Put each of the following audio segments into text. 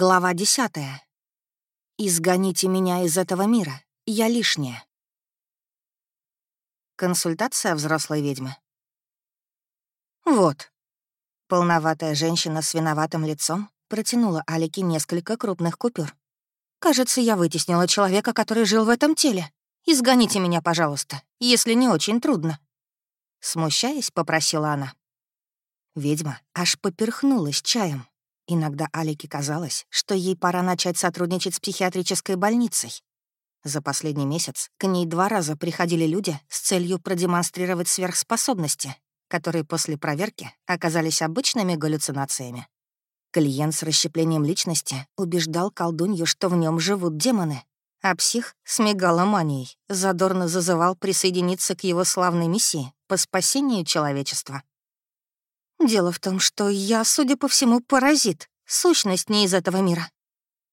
Глава десятая. «Изгоните меня из этого мира. Я лишняя». Консультация взрослой ведьмы. «Вот». Полноватая женщина с виноватым лицом протянула Алике несколько крупных купюр. «Кажется, я вытеснила человека, который жил в этом теле. Изгоните меня, пожалуйста, если не очень трудно». Смущаясь, попросила она. Ведьма аж поперхнулась чаем, Иногда Алике казалось, что ей пора начать сотрудничать с психиатрической больницей. За последний месяц к ней два раза приходили люди с целью продемонстрировать сверхспособности, которые после проверки оказались обычными галлюцинациями. Клиент с расщеплением личности убеждал колдунью, что в нем живут демоны, а псих с мегаломанией задорно зазывал присоединиться к его славной миссии по спасению человечества. Дело в том, что я, судя по всему, паразит, сущность не из этого мира.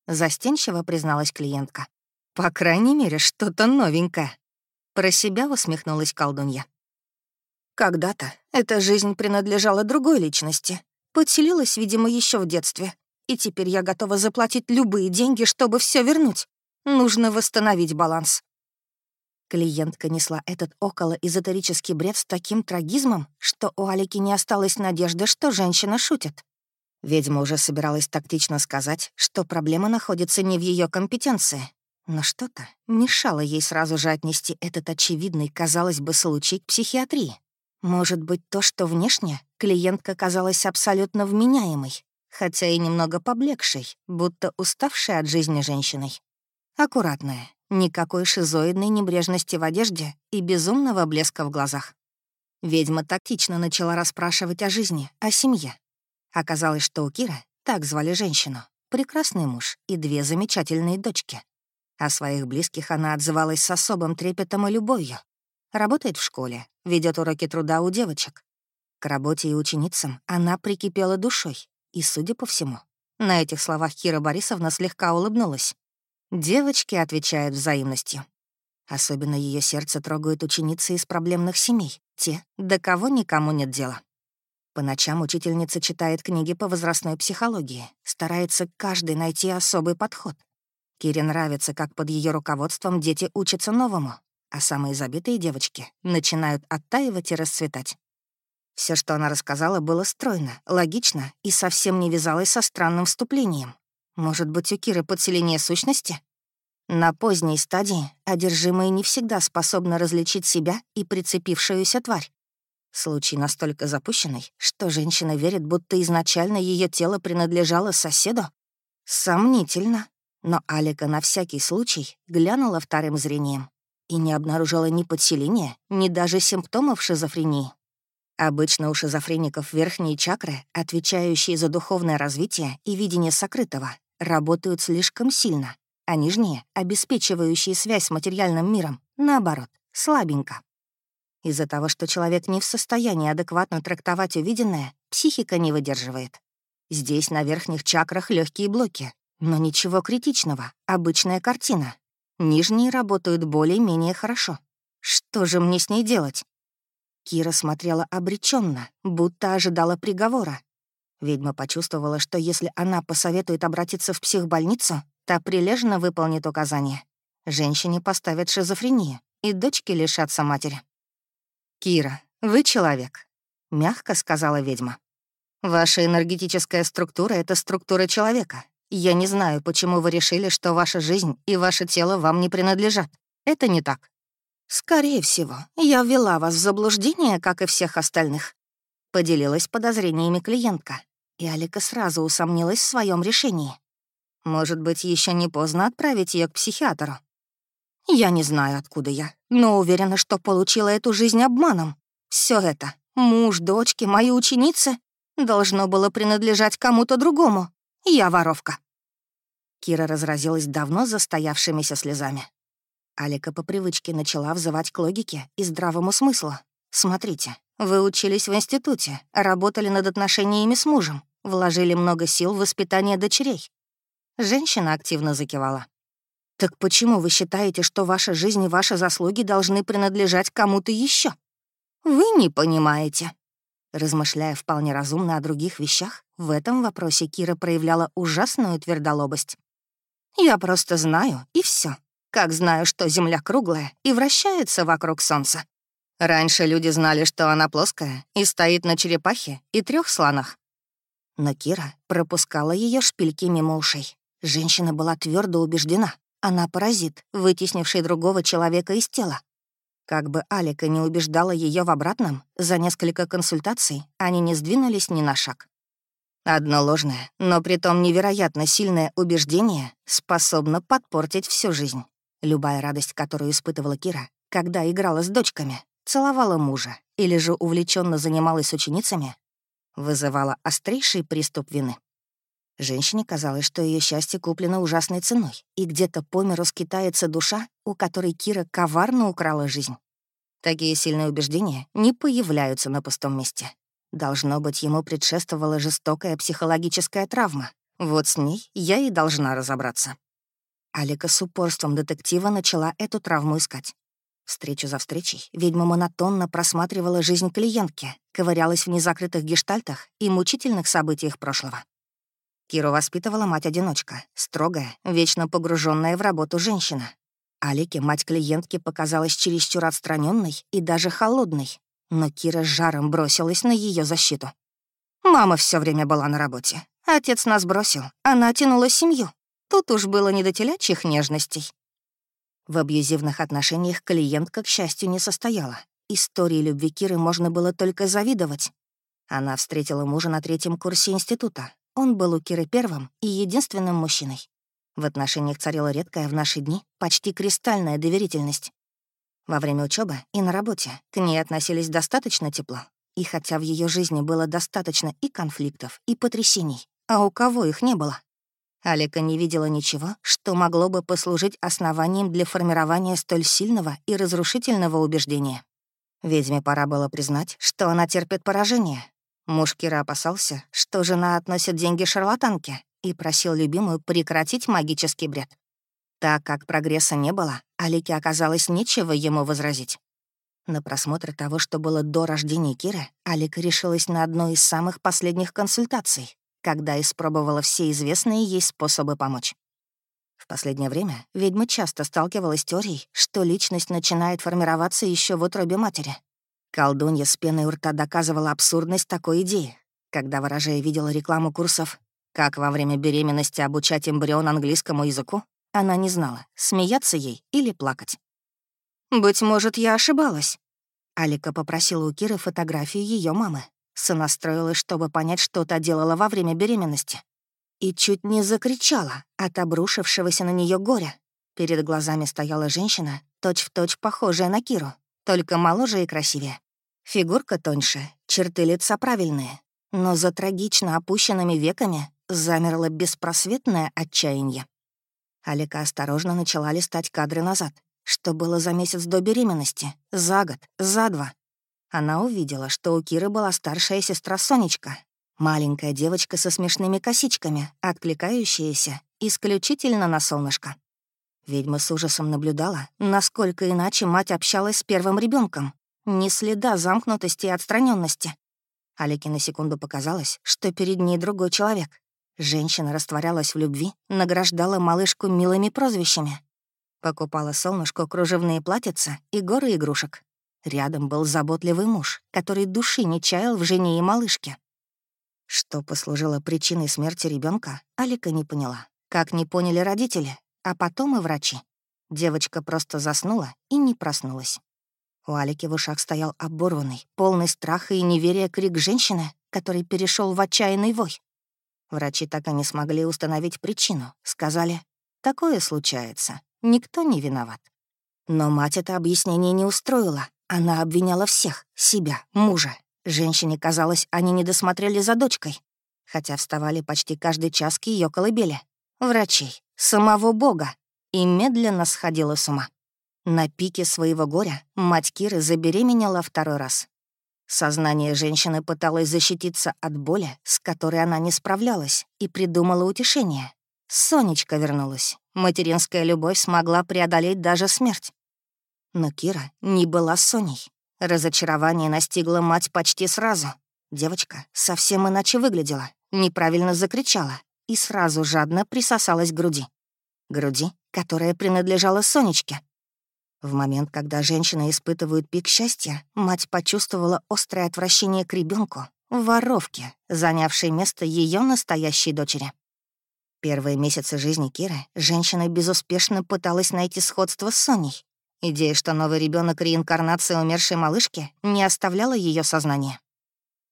Застенчиво призналась клиентка. По крайней мере, что-то новенькое. Про себя усмехнулась колдунья. Когда-то эта жизнь принадлежала другой личности. Подселилась, видимо, еще в детстве. И теперь я готова заплатить любые деньги, чтобы все вернуть. Нужно восстановить баланс. Клиентка несла этот околоэзотерический бред с таким трагизмом, что у Алики не осталось надежды, что женщина шутит. Ведьма уже собиралась тактично сказать, что проблема находится не в ее компетенции. Но что-то мешало ей сразу же отнести этот очевидный, казалось бы, случай к психиатрии. Может быть, то, что внешне клиентка казалась абсолютно вменяемой, хотя и немного поблекшей, будто уставшей от жизни женщиной. Аккуратная, Никакой шизоидной небрежности в одежде и безумного блеска в глазах. Ведьма тактично начала расспрашивать о жизни, о семье. Оказалось, что у Кира, так звали женщину, прекрасный муж и две замечательные дочки. О своих близких она отзывалась с особым трепетом и любовью. Работает в школе, ведет уроки труда у девочек. К работе и ученицам она прикипела душой, и, судя по всему, на этих словах Кира Борисовна слегка улыбнулась. Девочки отвечают взаимностью. Особенно ее сердце трогают ученицы из проблемных семей, те, до кого никому нет дела. По ночам учительница читает книги по возрастной психологии, старается каждый найти особый подход. Кире нравится, как под ее руководством дети учатся новому, а самые забитые девочки начинают оттаивать и расцветать. Все, что она рассказала, было стройно, логично и совсем не вязалось со странным вступлением. Может быть, у Киры подселение сущности? На поздней стадии одержимые не всегда способны различить себя и прицепившуюся тварь. Случай настолько запущенный, что женщина верит, будто изначально ее тело принадлежало соседу. Сомнительно. Но Алика на всякий случай глянула вторым зрением и не обнаружила ни подселения, ни даже симптомов шизофрении. Обычно у шизофреников верхние чакры, отвечающие за духовное развитие и видение сокрытого, работают слишком сильно, а нижние, обеспечивающие связь с материальным миром, наоборот, слабенько. Из-за того, что человек не в состоянии адекватно трактовать увиденное, психика не выдерживает. Здесь на верхних чакрах легкие блоки, но ничего критичного, обычная картина. Нижние работают более-менее хорошо. Что же мне с ней делать? Кира смотрела обреченно, будто ожидала приговора, Ведьма почувствовала, что если она посоветует обратиться в психбольницу, та прилежно выполнит указания. Женщине поставят шизофрению, и дочки лишатся матери. «Кира, вы человек», — мягко сказала ведьма. «Ваша энергетическая структура — это структура человека. Я не знаю, почему вы решили, что ваша жизнь и ваше тело вам не принадлежат. Это не так». «Скорее всего, я ввела вас в заблуждение, как и всех остальных. Поделилась подозрениями клиентка, и Алика сразу усомнилась в своем решении. Может быть, еще не поздно отправить ее к психиатру. Я не знаю, откуда я, но уверена, что получила эту жизнь обманом. Все это — муж, дочки, мои ученицы — должно было принадлежать кому-то другому. Я воровка. Кира разразилась давно застоявшимися слезами. Алика по привычке начала взывать к логике и здравому смыслу. «Смотрите, вы учились в институте, работали над отношениями с мужем, вложили много сил в воспитание дочерей. Женщина активно закивала. Так почему вы считаете, что ваша жизнь и ваши заслуги должны принадлежать кому-то еще? Вы не понимаете. Размышляя вполне разумно о других вещах, в этом вопросе Кира проявляла ужасную твердолобость. «Я просто знаю, и все. Как знаю, что Земля круглая и вращается вокруг Солнца. Раньше люди знали, что она плоская и стоит на черепахе и трех слонах. Но Кира пропускала ее шпильки мимо ушей. Женщина была твердо убеждена. Она паразит, вытеснивший другого человека из тела. Как бы Алика не убеждала ее в обратном, за несколько консультаций они не сдвинулись ни на шаг. Одно ложное, но притом невероятно сильное убеждение способно подпортить всю жизнь. Любая радость, которую испытывала Кира, когда играла с дочками, целовала мужа или же увлеченно занималась ученицами, вызывала острейший приступ вины. Женщине казалось, что ее счастье куплено ужасной ценой, и где-то по миру душа, у которой Кира коварно украла жизнь. Такие сильные убеждения не появляются на пустом месте. Должно быть, ему предшествовала жестокая психологическая травма. Вот с ней я и должна разобраться. Алика с упорством детектива начала эту травму искать. Встречу за встречей ведьма монотонно просматривала жизнь клиентки, ковырялась в незакрытых гештальтах и мучительных событиях прошлого. Киру воспитывала мать-одиночка, строгая, вечно погруженная в работу женщина. Алике, мать клиентки, показалась чересчур отстраненной и даже холодной, но Кира с жаром бросилась на ее защиту. Мама все время была на работе. Отец нас бросил, она тянула семью. Тут уж было не до телячьих нежностей. В абьюзивных отношениях клиентка, к счастью, не состояла. Истории любви Киры можно было только завидовать. Она встретила мужа на третьем курсе института, он был у Киры первым и единственным мужчиной. В отношениях царила редкая в наши дни почти кристальная доверительность. Во время учебы и на работе к ней относились достаточно тепло. И хотя в ее жизни было достаточно и конфликтов, и потрясений, а у кого их не было, Алика не видела ничего, что могло бы послужить основанием для формирования столь сильного и разрушительного убеждения. Ведьме пора было признать, что она терпит поражение, Муж Кира опасался, что жена относит деньги шарлатанке и просил любимую прекратить магический бред. Так как прогресса не было, Алике оказалось нечего ему возразить. На просмотр того, что было до рождения Киры, Алика решилась на одну из самых последних консультаций, когда испробовала все известные ей способы помочь. В последнее время ведьма часто сталкивалась с теорией, что личность начинает формироваться еще в утробе матери, Колдунья с пеной у рта доказывала абсурдность такой идеи. Когда ворожея видела рекламу курсов «Как во время беременности обучать эмбрион английскому языку», она не знала, смеяться ей или плакать. «Быть может, я ошибалась». Алика попросила у Киры фотографию ее мамы. Сонастроилась, чтобы понять, что та делала во время беременности. И чуть не закричала от обрушившегося на нее горя. Перед глазами стояла женщина, точь-в-точь точь похожая на Киру, только моложе и красивее. Фигурка тоньше, черты лица правильные, но за трагично опущенными веками замерло беспросветное отчаяние. Алика осторожно начала листать кадры назад, что было за месяц до беременности, за год, за два. Она увидела, что у Киры была старшая сестра Сонечка, маленькая девочка со смешными косичками, откликающаяся исключительно на солнышко. Ведьма с ужасом наблюдала, насколько иначе мать общалась с первым ребенком, ни следа замкнутости и отстраненности. Алике на секунду показалось, что перед ней другой человек. Женщина растворялась в любви, награждала малышку милыми прозвищами. Покупала солнышку кружевные платьица и горы игрушек. Рядом был заботливый муж, который души не чаял в жене и малышке. Что послужило причиной смерти ребенка, Алика не поняла. Как не поняли родители, а потом и врачи. Девочка просто заснула и не проснулась. У Алики в ушах стоял оборванный, полный страха и неверия крик женщины, который перешел в отчаянный вой. Врачи так и не смогли установить причину. Сказали, такое случается, никто не виноват. Но мать это объяснение не устроила. Она обвиняла всех — себя, мужа. Женщине казалось, они не досмотрели за дочкой, хотя вставали почти каждый час к ее колыбели. Врачей, самого Бога, и медленно сходила с ума. На пике своего горя мать Киры забеременела второй раз. Сознание женщины пыталось защититься от боли, с которой она не справлялась, и придумала утешение. Сонечка вернулась. Материнская любовь смогла преодолеть даже смерть. Но Кира не была Соней. Разочарование настигло мать почти сразу. Девочка совсем иначе выглядела, неправильно закричала и сразу жадно присосалась к груди. Груди, которая принадлежала Сонечке. В момент, когда женщина испытывает пик счастья, мать почувствовала острое отвращение к ребенку, воровке, занявшей место ее настоящей дочери. Первые месяцы жизни Киры женщина безуспешно пыталась найти сходство с Соней. Идея, что новый ребенок реинкарнация умершей малышки, не оставляла ее сознание.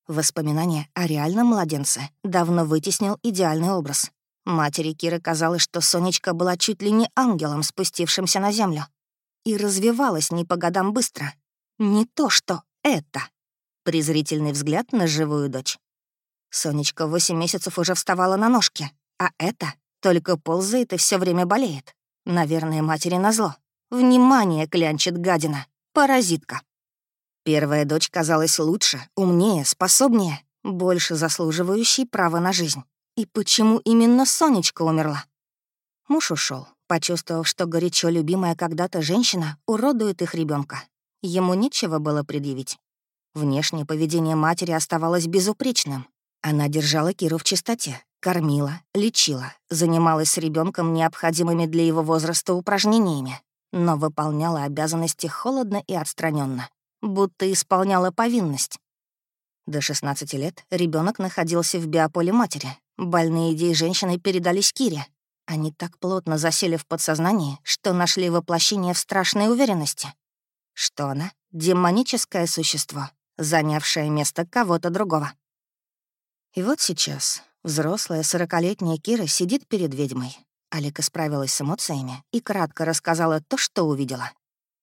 Воспоминание о реальном младенце давно вытеснил идеальный образ. Матери Киры казалось, что Сонечка была чуть ли не ангелом, спустившимся на землю. И развивалась не по годам быстро. Не то, что это. Презрительный взгляд на живую дочь. Сонечка восемь месяцев уже вставала на ножки, а это только ползает и все время болеет. Наверное, матери назло. Внимание, клянчит гадина. Паразитка. Первая дочь казалась лучше, умнее, способнее, больше заслуживающей права на жизнь. И почему именно Сонечка умерла? Муж ушел, почувствовав, что горячо любимая когда-то женщина уродует их ребенка. Ему нечего было предъявить. Внешнее поведение матери оставалось безупречным. Она держала Киру в чистоте, Кормила, лечила, занималась с ребенком необходимыми для его возраста упражнениями, но выполняла обязанности холодно и отстраненно, будто исполняла повинность. До 16 лет ребенок находился в биополе матери. Больные идеи женщины передались Кире. Они так плотно засели в подсознании, что нашли воплощение в страшной уверенности. Что она — демоническое существо, занявшее место кого-то другого. И вот сейчас, Взрослая сорокалетняя Кира сидит перед ведьмой. Алика справилась с эмоциями и кратко рассказала то, что увидела.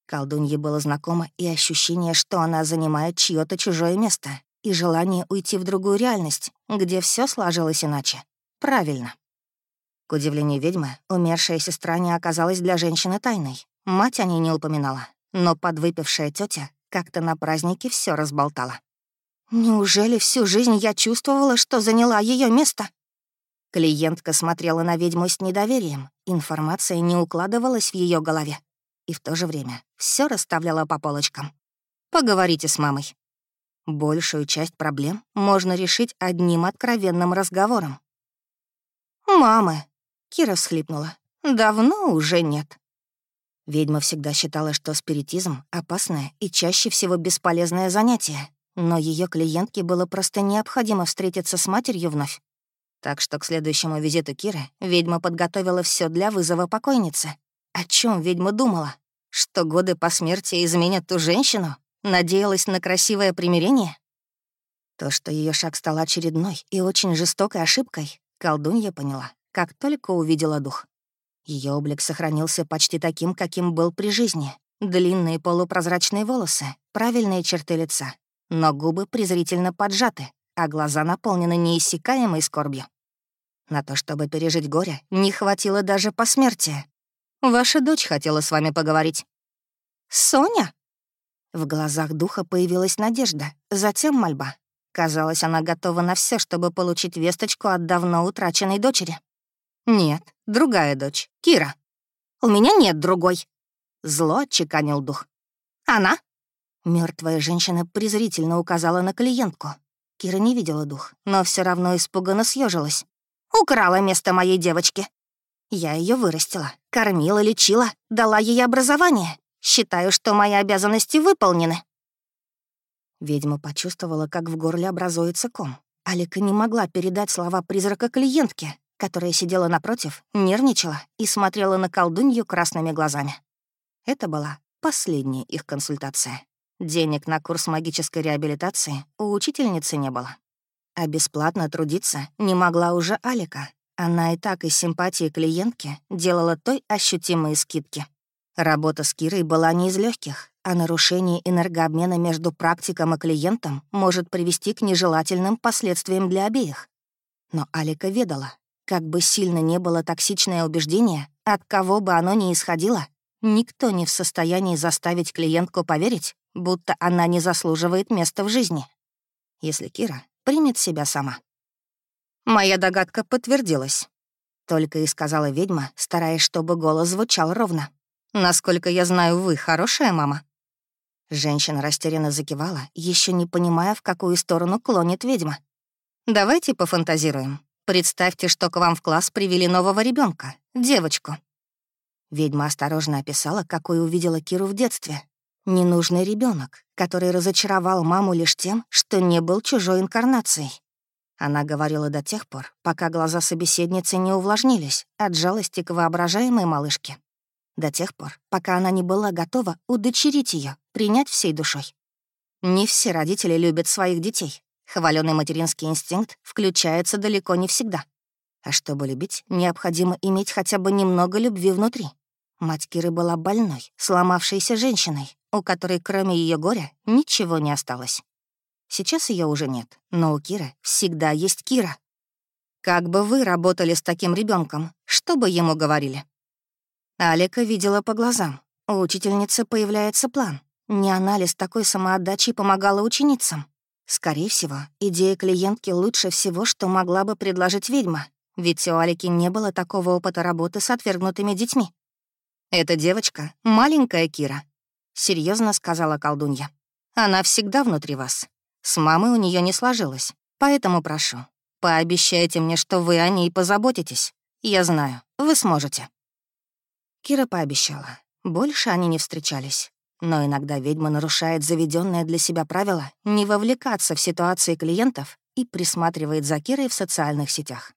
Колдунье было знакомо и ощущение, что она занимает чье то чужое место, и желание уйти в другую реальность, где все сложилось иначе. Правильно. К удивлению ведьмы, умершая сестра не оказалась для женщины тайной. Мать о ней не упоминала, но подвыпившая тетя как-то на празднике все разболтала. Неужели всю жизнь я чувствовала, что заняла ее место? Клиентка смотрела на ведьму с недоверием. Информация не укладывалась в ее голове. И в то же время все расставляла по полочкам. Поговорите с мамой. Большую часть проблем можно решить одним откровенным разговором. «Мамы!» — Кира всхлипнула. «Давно уже нет». Ведьма всегда считала, что спиритизм — опасное и чаще всего бесполезное занятие, но ее клиентке было просто необходимо встретиться с матерью вновь. Так что к следующему визиту Киры ведьма подготовила все для вызова покойницы. О чем ведьма думала? Что годы по смерти изменят ту женщину? Надеялась на красивое примирение? То, что ее шаг стал очередной и очень жестокой ошибкой, колдунья поняла, как только увидела дух. Ее облик сохранился почти таким, каким был при жизни. Длинные полупрозрачные волосы, правильные черты лица, но губы презрительно поджаты, а глаза наполнены неиссякаемой скорбью. На то, чтобы пережить горе, не хватило даже посмертия. Ваша дочь хотела с вами поговорить. «Соня?» В глазах духа появилась надежда, затем мольба. Казалось, она готова на все, чтобы получить весточку от давно утраченной дочери. «Нет, другая дочь, Кира». «У меня нет другой», — зло отчеканил дух. «Она Мертвая женщина презрительно указала на клиентку. Кира не видела дух, но все равно испуганно съежилась. «Украла место моей девочки. Я ее вырастила, кормила, лечила, дала ей образование. Считаю, что мои обязанности выполнены». Ведьма почувствовала, как в горле образуется ком. Алика не могла передать слова призрака клиентке, которая сидела напротив, нервничала и смотрела на колдунью красными глазами. Это была последняя их консультация. Денег на курс магической реабилитации у учительницы не было. А бесплатно трудиться не могла уже Алика. Она и так из симпатии клиентки делала той ощутимые скидки. Работа с Кирой была не из легких, а нарушение энергообмена между практиком и клиентом может привести к нежелательным последствиям для обеих. Но Алика ведала, как бы сильно не было токсичное убеждение, от кого бы оно ни исходило, никто не в состоянии заставить клиентку поверить, будто она не заслуживает места в жизни, если Кира примет себя сама. Моя догадка подтвердилась. Только и сказала ведьма, стараясь, чтобы голос звучал ровно. «Насколько я знаю, вы хорошая мама». Женщина растерянно закивала, еще не понимая, в какую сторону клонит ведьма. «Давайте пофантазируем. Представьте, что к вам в класс привели нового ребенка, девочку». Ведьма осторожно описала, какой увидела Киру в детстве. Ненужный ребенок, который разочаровал маму лишь тем, что не был чужой инкарнацией. Она говорила до тех пор, пока глаза собеседницы не увлажнились от жалости к воображаемой малышке. До тех пор, пока она не была готова удочерить ее, принять всей душой. Не все родители любят своих детей. Хваленый материнский инстинкт включается далеко не всегда. А чтобы любить, необходимо иметь хотя бы немного любви внутри. Мать Киры была больной, сломавшейся женщиной, у которой кроме ее горя ничего не осталось. Сейчас ее уже нет, но у Киры всегда есть Кира. Как бы вы работали с таким ребенком, что бы ему говорили? Алика видела по глазам. У учительницы появляется план. Не анализ такой самоотдачи помогала ученицам. Скорее всего, идея клиентки лучше всего, что могла бы предложить ведьма, ведь у Алики не было такого опыта работы с отвергнутыми детьми. «Эта девочка — маленькая Кира», — серьезно сказала колдунья. «Она всегда внутри вас. С мамой у нее не сложилось, поэтому прошу, пообещайте мне, что вы о ней позаботитесь. Я знаю, вы сможете». Кира пообещала. Больше они не встречались. Но иногда ведьма нарушает заведенное для себя правило не вовлекаться в ситуации клиентов и присматривает за Кирой в социальных сетях.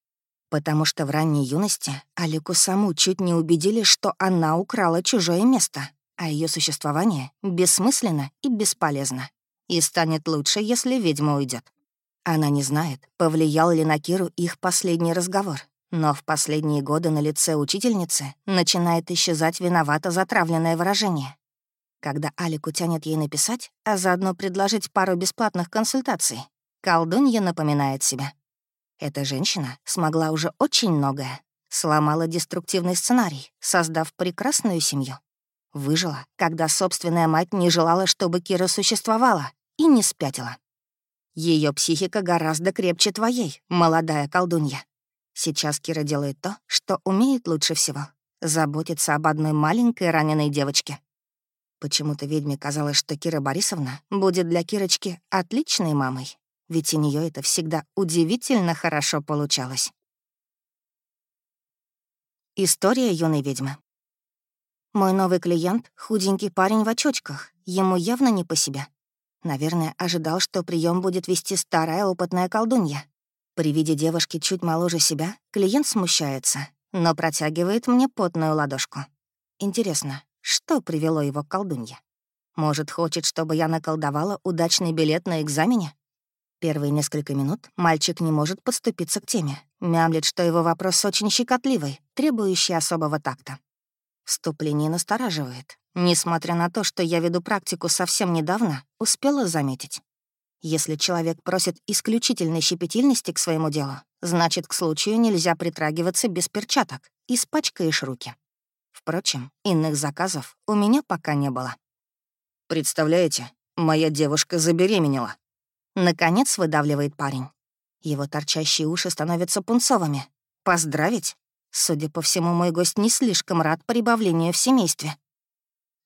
Потому что в ранней юности Алику саму чуть не убедили, что она украла чужое место, а ее существование бессмысленно и бесполезно и станет лучше, если ведьма уйдет. Она не знает, повлиял ли на Киру их последний разговор, но в последние годы на лице учительницы начинает исчезать виновато затравленное выражение. Когда Алику тянет ей написать, а заодно предложить пару бесплатных консультаций, колдунья напоминает себя. Эта женщина смогла уже очень многое. Сломала деструктивный сценарий, создав прекрасную семью. Выжила, когда собственная мать не желала, чтобы Кира существовала, и не спятила. Ее психика гораздо крепче твоей, молодая колдунья. Сейчас Кира делает то, что умеет лучше всего — заботиться об одной маленькой раненой девочке. Почему-то ведьме казалось, что Кира Борисовна будет для Кирочки отличной мамой, ведь у нее это всегда удивительно хорошо получалось. История юной ведьмы. Мой новый клиент — худенький парень в очочках. Ему явно не по себе. Наверное, ожидал, что прием будет вести старая опытная колдунья. При виде девушки чуть моложе себя клиент смущается, но протягивает мне потную ладошку. Интересно, что привело его к колдунье? Может, хочет, чтобы я наколдовала удачный билет на экзамене? Первые несколько минут мальчик не может подступиться к теме. Мямлет, что его вопрос очень щекотливый, требующий особого такта. Вступление настораживает. Несмотря на то, что я веду практику совсем недавно, успела заметить. Если человек просит исключительной щепетильности к своему делу, значит, к случаю нельзя притрагиваться без перчаток, испачкаешь руки. Впрочем, иных заказов у меня пока не было. «Представляете, моя девушка забеременела». Наконец выдавливает парень. Его торчащие уши становятся пунцовыми. «Поздравить?» Судя по всему, мой гость не слишком рад прибавлению в семействе.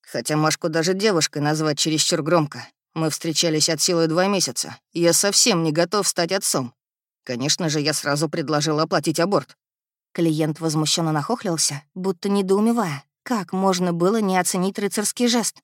Хотя Машку даже девушкой назвать чересчур громко. Мы встречались от силы два месяца. Я совсем не готов стать отцом. Конечно же, я сразу предложил оплатить аборт. Клиент возмущенно нахохлился, будто недоумевая, как можно было не оценить рыцарский жест.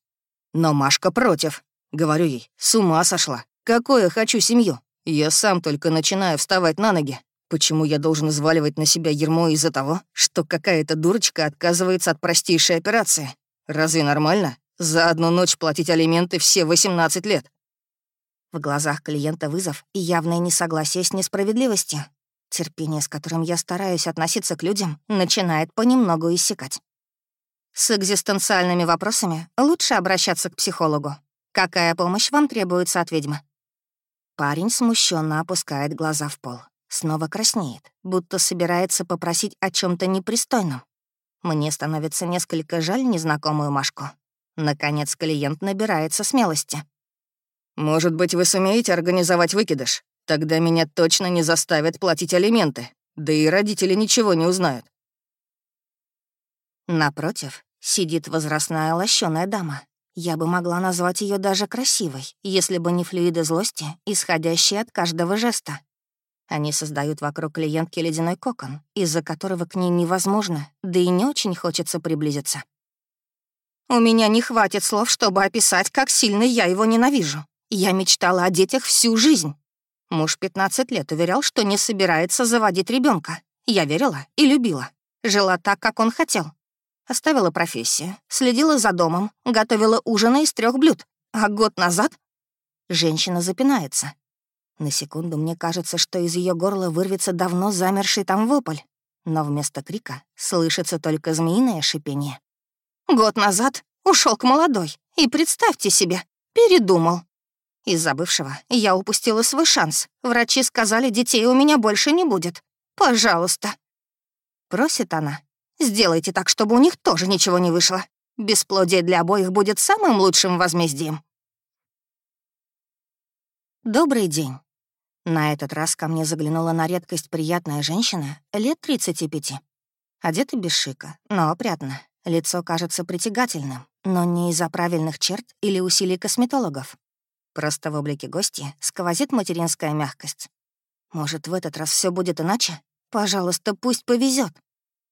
Но Машка против. Говорю ей, с ума сошла. Какое хочу семью? Я сам только начинаю вставать на ноги. Почему я должен взваливать на себя ермо из-за того, что какая-то дурочка отказывается от простейшей операции? Разве нормально? За одну ночь платить алименты все 18 лет. В глазах клиента вызов и явное несогласие с несправедливостью. Терпение, с которым я стараюсь относиться к людям, начинает понемногу иссякать. С экзистенциальными вопросами лучше обращаться к психологу. Какая помощь вам требуется от ведьмы? Парень смущенно опускает глаза в пол. Снова краснеет, будто собирается попросить о чем то непристойном. Мне становится несколько жаль незнакомую Машку. Наконец клиент набирается смелости. «Может быть, вы сумеете организовать выкидыш? Тогда меня точно не заставят платить алименты. Да и родители ничего не узнают». Напротив сидит возрастная лощеная дама. Я бы могла назвать ее даже красивой, если бы не флюиды злости, исходящие от каждого жеста. Они создают вокруг клиентки ледяной кокон, из-за которого к ней невозможно, да и не очень хочется приблизиться. У меня не хватит слов, чтобы описать, как сильно я его ненавижу. Я мечтала о детях всю жизнь. Муж 15 лет уверял, что не собирается заводить ребенка. Я верила и любила. Жила так, как он хотел. Оставила профессию, следила за домом, готовила ужины из трех блюд. А год назад... Женщина запинается. На секунду мне кажется, что из ее горла вырвется давно замерший там вопль. Но вместо крика слышится только змеиное шипение. Год назад ушел к молодой. И представьте себе, передумал. Из-за бывшего я упустила свой шанс. Врачи сказали, детей у меня больше не будет. Пожалуйста. Просит она. Сделайте так, чтобы у них тоже ничего не вышло. Бесплодие для обоих будет самым лучшим возмездием. Добрый день. На этот раз ко мне заглянула на редкость приятная женщина лет 35. Одета без шика, но опрятно. Лицо кажется притягательным, но не из-за правильных черт или усилий косметологов. Просто в облике гости сквозит материнская мягкость. Может, в этот раз все будет иначе? Пожалуйста, пусть повезет.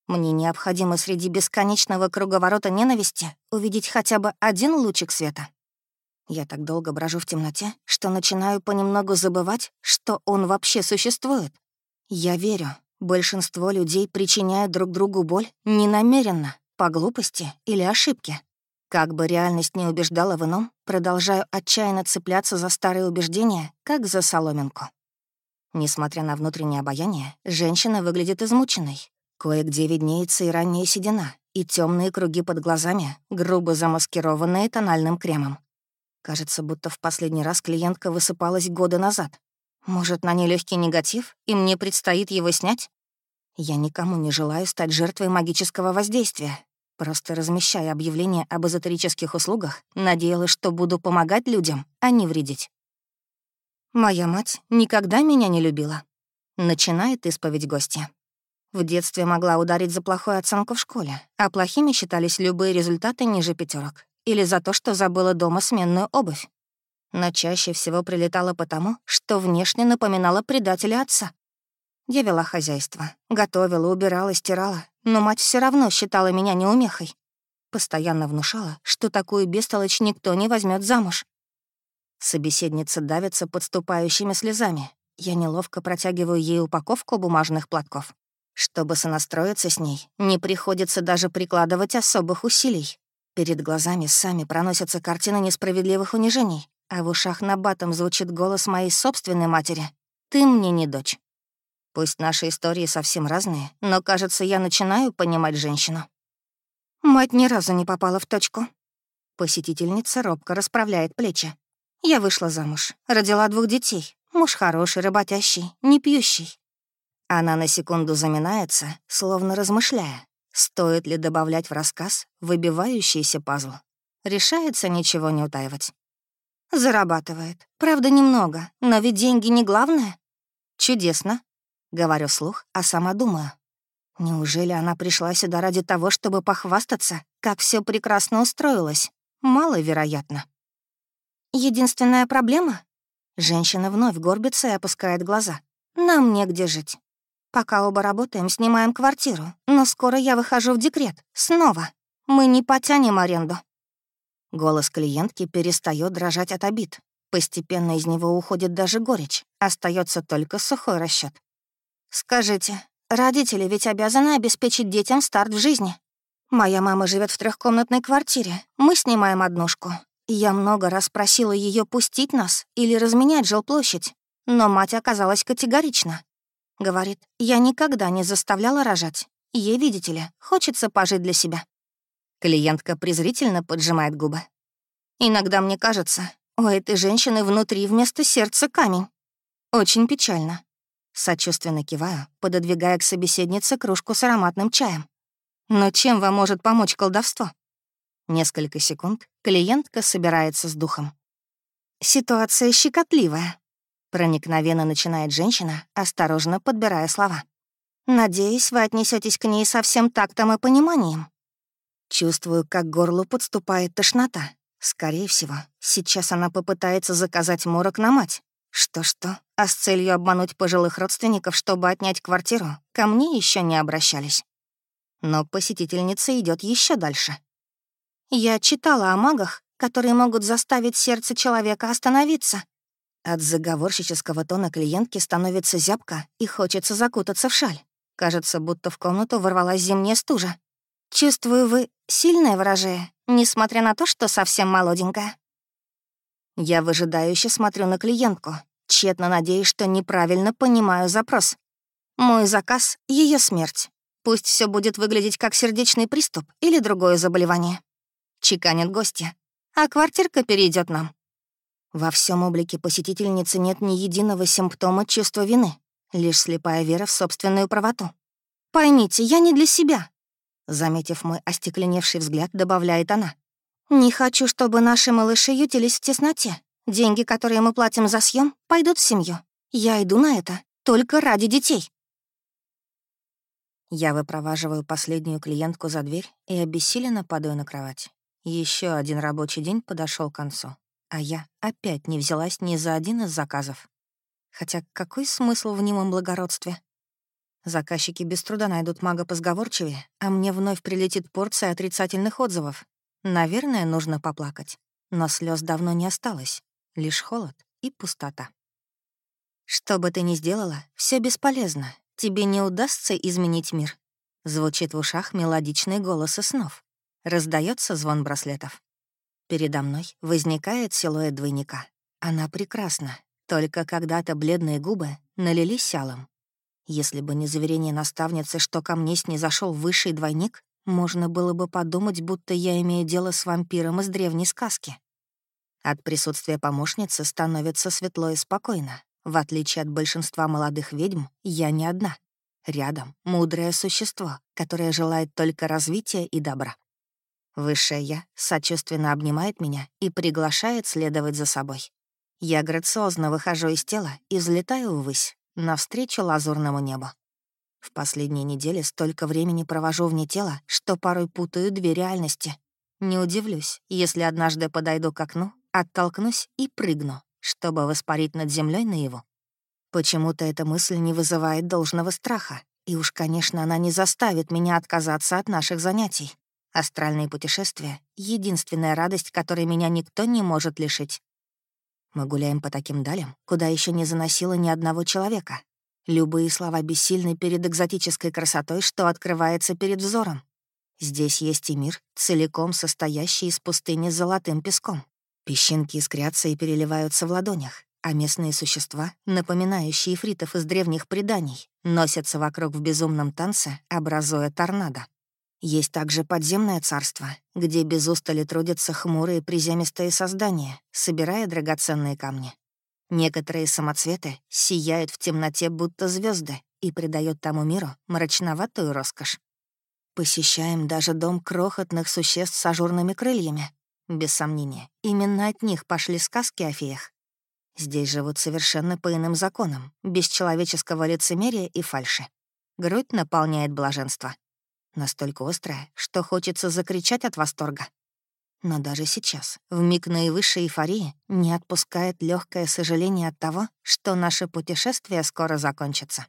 Мне необходимо среди бесконечного круговорота ненависти увидеть хотя бы один лучик света. Я так долго брожу в темноте, что начинаю понемногу забывать, что он вообще существует. Я верю, большинство людей причиняют друг другу боль ненамеренно, по глупости или ошибке. Как бы реальность не убеждала в ином, продолжаю отчаянно цепляться за старые убеждения, как за соломинку. Несмотря на внутреннее обаяние, женщина выглядит измученной. Кое-где виднеется и ранняя седина, и темные круги под глазами, грубо замаскированные тональным кремом. Кажется, будто в последний раз клиентка высыпалась года назад. Может, на ней легкий негатив, и мне предстоит его снять? Я никому не желаю стать жертвой магического воздействия, Просто размещая объявления об эзотерических услугах, надеялась, что буду помогать людям, а не вредить. Моя мать никогда меня не любила. Начинает исповедь гостя. В детстве могла ударить за плохую оценку в школе, а плохими считались любые результаты ниже пятерок или за то, что забыла дома сменную обувь. Но чаще всего прилетала потому, что внешне напоминала предателя отца. Я вела хозяйство, готовила, убирала, стирала, но мать все равно считала меня неумехой. Постоянно внушала, что такую бестолочь никто не возьмет замуж. Собеседница давится подступающими слезами. Я неловко протягиваю ей упаковку бумажных платков. Чтобы сонастроиться с ней, не приходится даже прикладывать особых усилий. Перед глазами сами проносятся картины несправедливых унижений, а в ушах набатом звучит голос моей собственной матери. «Ты мне не дочь». Пусть наши истории совсем разные, но, кажется, я начинаю понимать женщину. Мать ни разу не попала в точку. Посетительница робко расправляет плечи. Я вышла замуж, родила двух детей. Муж хороший, работящий, не пьющий. Она на секунду заминается, словно размышляя, стоит ли добавлять в рассказ выбивающийся пазл. Решается ничего не утаивать. Зарабатывает. Правда, немного, но ведь деньги не главное. Чудесно. Говорю слух, а сама думаю. Неужели она пришла сюда ради того, чтобы похвастаться, как все прекрасно устроилось? Маловероятно. Единственная проблема? Женщина вновь горбится и опускает глаза. Нам негде жить. Пока оба работаем, снимаем квартиру, но скоро я выхожу в декрет. Снова. Мы не потянем аренду. Голос клиентки перестает дрожать от обид. Постепенно из него уходит даже горечь. Остается только сухой расчет. «Скажите, родители ведь обязаны обеспечить детям старт в жизни. Моя мама живет в трехкомнатной квартире, мы снимаем однушку. Я много раз просила ее пустить нас или разменять жилплощадь, но мать оказалась категорична. Говорит, я никогда не заставляла рожать. Ей, видите ли, хочется пожить для себя. Клиентка презрительно поджимает губы. Иногда мне кажется, у этой женщины внутри вместо сердца камень. Очень печально. Сочувственно киваю, пододвигая к собеседнице кружку с ароматным чаем. «Но чем вам может помочь колдовство?» Несколько секунд клиентка собирается с духом. «Ситуация щекотливая», — проникновенно начинает женщина, осторожно подбирая слова. «Надеюсь, вы отнесетесь к ней со всем тактом и пониманием». Чувствую, как к горлу подступает тошнота. Скорее всего, сейчас она попытается заказать морок на мать. Что-что, а с целью обмануть пожилых родственников, чтобы отнять квартиру, ко мне еще не обращались. Но посетительница идет еще дальше. Я читала о магах, которые могут заставить сердце человека остановиться. От заговорщического тона клиентки становится зябко и хочется закутаться в шаль. Кажется, будто в комнату ворвалась зимняя стужа. Чувствую, вы сильное выражение, несмотря на то, что совсем молоденькая. Я выжидающе смотрю на клиентку, тщетно надеюсь, что неправильно понимаю запрос. Мой заказ — ее смерть. Пусть все будет выглядеть как сердечный приступ или другое заболевание. Чеканят гости, а квартирка перейдет нам. Во всем облике посетительницы нет ни единого симптома чувства вины, лишь слепая вера в собственную правоту. «Поймите, я не для себя», — заметив мой остекленевший взгляд, добавляет она. «Не хочу, чтобы наши малыши ютились в тесноте. Деньги, которые мы платим за съем, пойдут в семью. Я иду на это только ради детей». Я выпроваживаю последнюю клиентку за дверь и обессиленно падаю на кровать. Еще один рабочий день подошел к концу, а я опять не взялась ни за один из заказов. Хотя какой смысл в немом благородстве? Заказчики без труда найдут мага позговорчивее, а мне вновь прилетит порция отрицательных отзывов. Наверное, нужно поплакать. Но слез давно не осталось. Лишь холод и пустота. Что бы ты ни сделала, все бесполезно. Тебе не удастся изменить мир. Звучит в ушах мелодичный голос снов. Раздается звон браслетов. Передо мной возникает силуэт двойника. Она прекрасна, только когда-то бледные губы налились сялом. Если бы не заверение наставницы, что ко мне снизошел высший двойник, можно было бы подумать, будто я имею дело с вампиром из древней сказки. От присутствия помощницы становится светло и спокойно. В отличие от большинства молодых ведьм, я не одна. Рядом — мудрое существо, которое желает только развития и добра. Высшее Я сочувственно обнимает меня и приглашает следовать за собой. Я грациозно выхожу из тела и взлетаю ввысь, навстречу лазурному небу. В последние недели столько времени провожу вне тела, что порой путаю две реальности. Не удивлюсь, если однажды подойду к окну, оттолкнусь и прыгну, чтобы воспарить над землей наяву. Почему-то эта мысль не вызывает должного страха, и уж, конечно, она не заставит меня отказаться от наших занятий. Астральные путешествия — единственная радость, которой меня никто не может лишить. Мы гуляем по таким далям, куда еще не заносило ни одного человека. Любые слова бессильны перед экзотической красотой, что открывается перед взором. Здесь есть и мир, целиком состоящий из пустыни с золотым песком. Песчинки искрятся и переливаются в ладонях, а местные существа, напоминающие фритов из древних преданий, носятся вокруг в безумном танце, образуя торнадо. Есть также подземное царство, где без устали трудятся хмурые приземистые создания, собирая драгоценные камни. Некоторые самоцветы сияют в темноте, будто звезды, и придают тому миру мрачноватую роскошь. Посещаем даже дом крохотных существ с ажурными крыльями, без сомнения, именно от них пошли сказки о феях. Здесь живут совершенно по иным законам, без человеческого лицемерия и фальши. Грудь наполняет блаженство. Настолько острое, что хочется закричать от восторга. Но даже сейчас, в миг наивысшей эйфории, не отпускает легкое сожаление от того, что наше путешествие скоро закончится.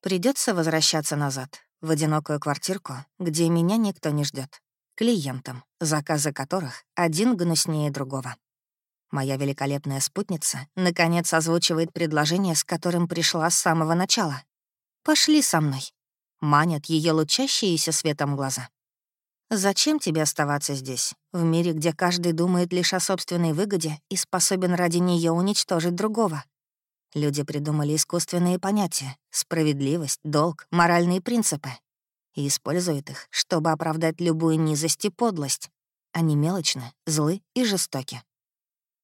Придется возвращаться назад, в одинокую квартирку, где меня никто не ждет клиентам, заказы которых один гнуснее другого. Моя великолепная спутница, наконец, озвучивает предложение, с которым пришла с самого начала. «Пошли со мной», — манят ее лучащиеся светом глаза. «Зачем тебе оставаться здесь, в мире, где каждый думает лишь о собственной выгоде и способен ради нее уничтожить другого?» Люди придумали искусственные понятия — справедливость, долг, моральные принципы и используют их, чтобы оправдать любую низость и подлость. Они мелочны, злы и жестоки.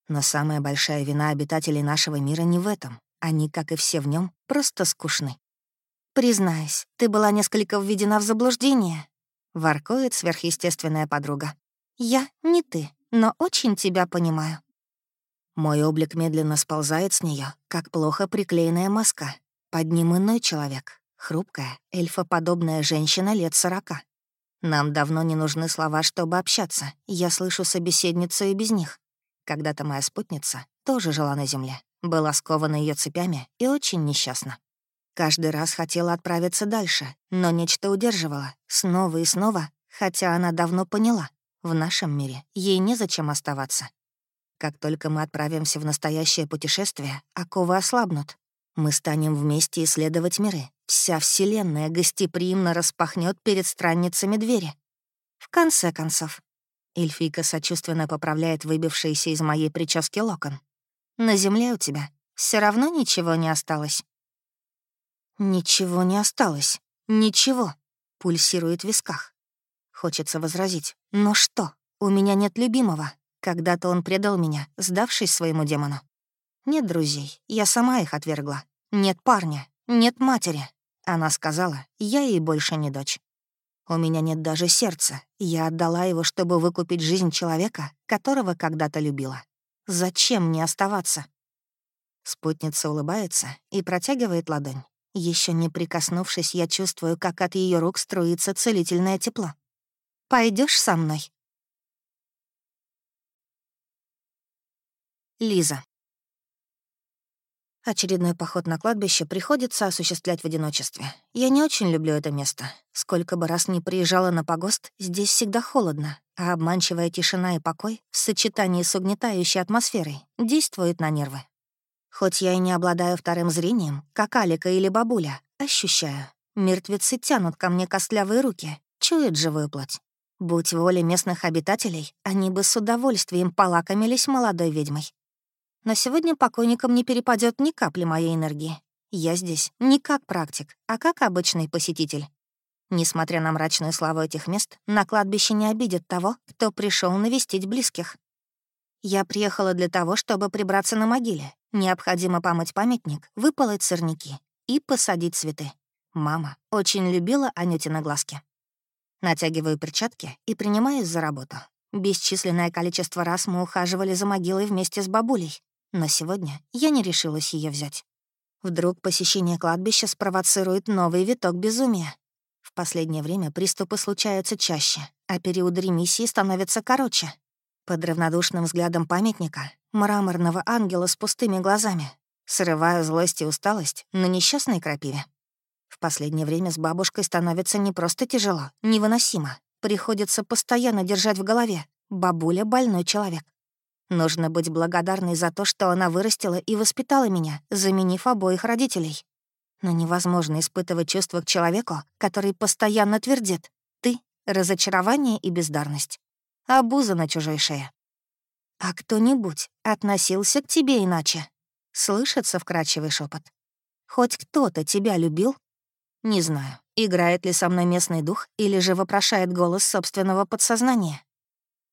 Но самая большая вина обитателей нашего мира не в этом. Они, как и все в нем, просто скучны. «Признаюсь, ты была несколько введена в заблуждение», — воркует сверхъестественная подруга. «Я не ты, но очень тебя понимаю». Мой облик медленно сползает с нее, как плохо приклеенная маска. Под ним иной человек, Хрупкая, эльфоподобная женщина лет сорока. Нам давно не нужны слова, чтобы общаться. Я слышу собеседницу и без них. Когда-то моя спутница тоже жила на земле, была скована ее цепями и очень несчастна. Каждый раз хотела отправиться дальше, но нечто удерживало, снова и снова, хотя она давно поняла, в нашем мире ей незачем оставаться. Как только мы отправимся в настоящее путешествие, оковы ослабнут. Мы станем вместе исследовать миры. Вся Вселенная гостеприимно распахнет перед странницами двери. В конце концов, Эльфийка сочувственно поправляет выбившиеся из моей прически локон. «На земле у тебя все равно ничего не осталось». «Ничего не осталось. Ничего», — пульсирует в висках. Хочется возразить. «Но что? У меня нет любимого. Когда-то он предал меня, сдавшись своему демону. Нет друзей, я сама их отвергла. Нет парня, нет матери. Она сказала, я ей больше не дочь. У меня нет даже сердца. Я отдала его, чтобы выкупить жизнь человека, которого когда-то любила. Зачем мне оставаться? Спутница улыбается и протягивает ладонь. Еще не прикоснувшись, я чувствую, как от ее рук струится целительное тепло. Пойдешь со мной? Лиза. Очередной поход на кладбище приходится осуществлять в одиночестве. Я не очень люблю это место. Сколько бы раз ни приезжала на погост, здесь всегда холодно, а обманчивая тишина и покой в сочетании с угнетающей атмосферой действуют на нервы. Хоть я и не обладаю вторым зрением, как Алика или бабуля, ощущаю. Мертвецы тянут ко мне костлявые руки, чуют живую плоть. Будь воля местных обитателей, они бы с удовольствием полакомились молодой ведьмой. Но сегодня покойникам не перепадет ни капли моей энергии. Я здесь не как практик, а как обычный посетитель. Несмотря на мрачную славу этих мест, на кладбище не обидят того, кто пришел навестить близких. Я приехала для того, чтобы прибраться на могиле. Необходимо помыть памятник, выполоть сорняки и посадить цветы. Мама очень любила Анютины глазки. Натягиваю перчатки и принимаюсь за работу. Бесчисленное количество раз мы ухаживали за могилой вместе с бабулей. Но сегодня я не решилась ее взять. Вдруг посещение кладбища спровоцирует новый виток безумия. В последнее время приступы случаются чаще, а периоды ремиссии становятся короче. Под равнодушным взглядом памятника, мраморного ангела с пустыми глазами, срываю злость и усталость на несчастной крапиве. В последнее время с бабушкой становится не просто тяжело, невыносимо. Приходится постоянно держать в голове. Бабуля — больной человек. Нужно быть благодарной за то, что она вырастила и воспитала меня, заменив обоих родителей. Но невозможно испытывать чувства к человеку, который постоянно твердит «ты» — разочарование и бездарность. Обуза на чужой шее. А кто-нибудь относился к тебе иначе? Слышится вкрадчивый шепот. Хоть кто-то тебя любил? Не знаю, играет ли со мной местный дух или же вопрошает голос собственного подсознания.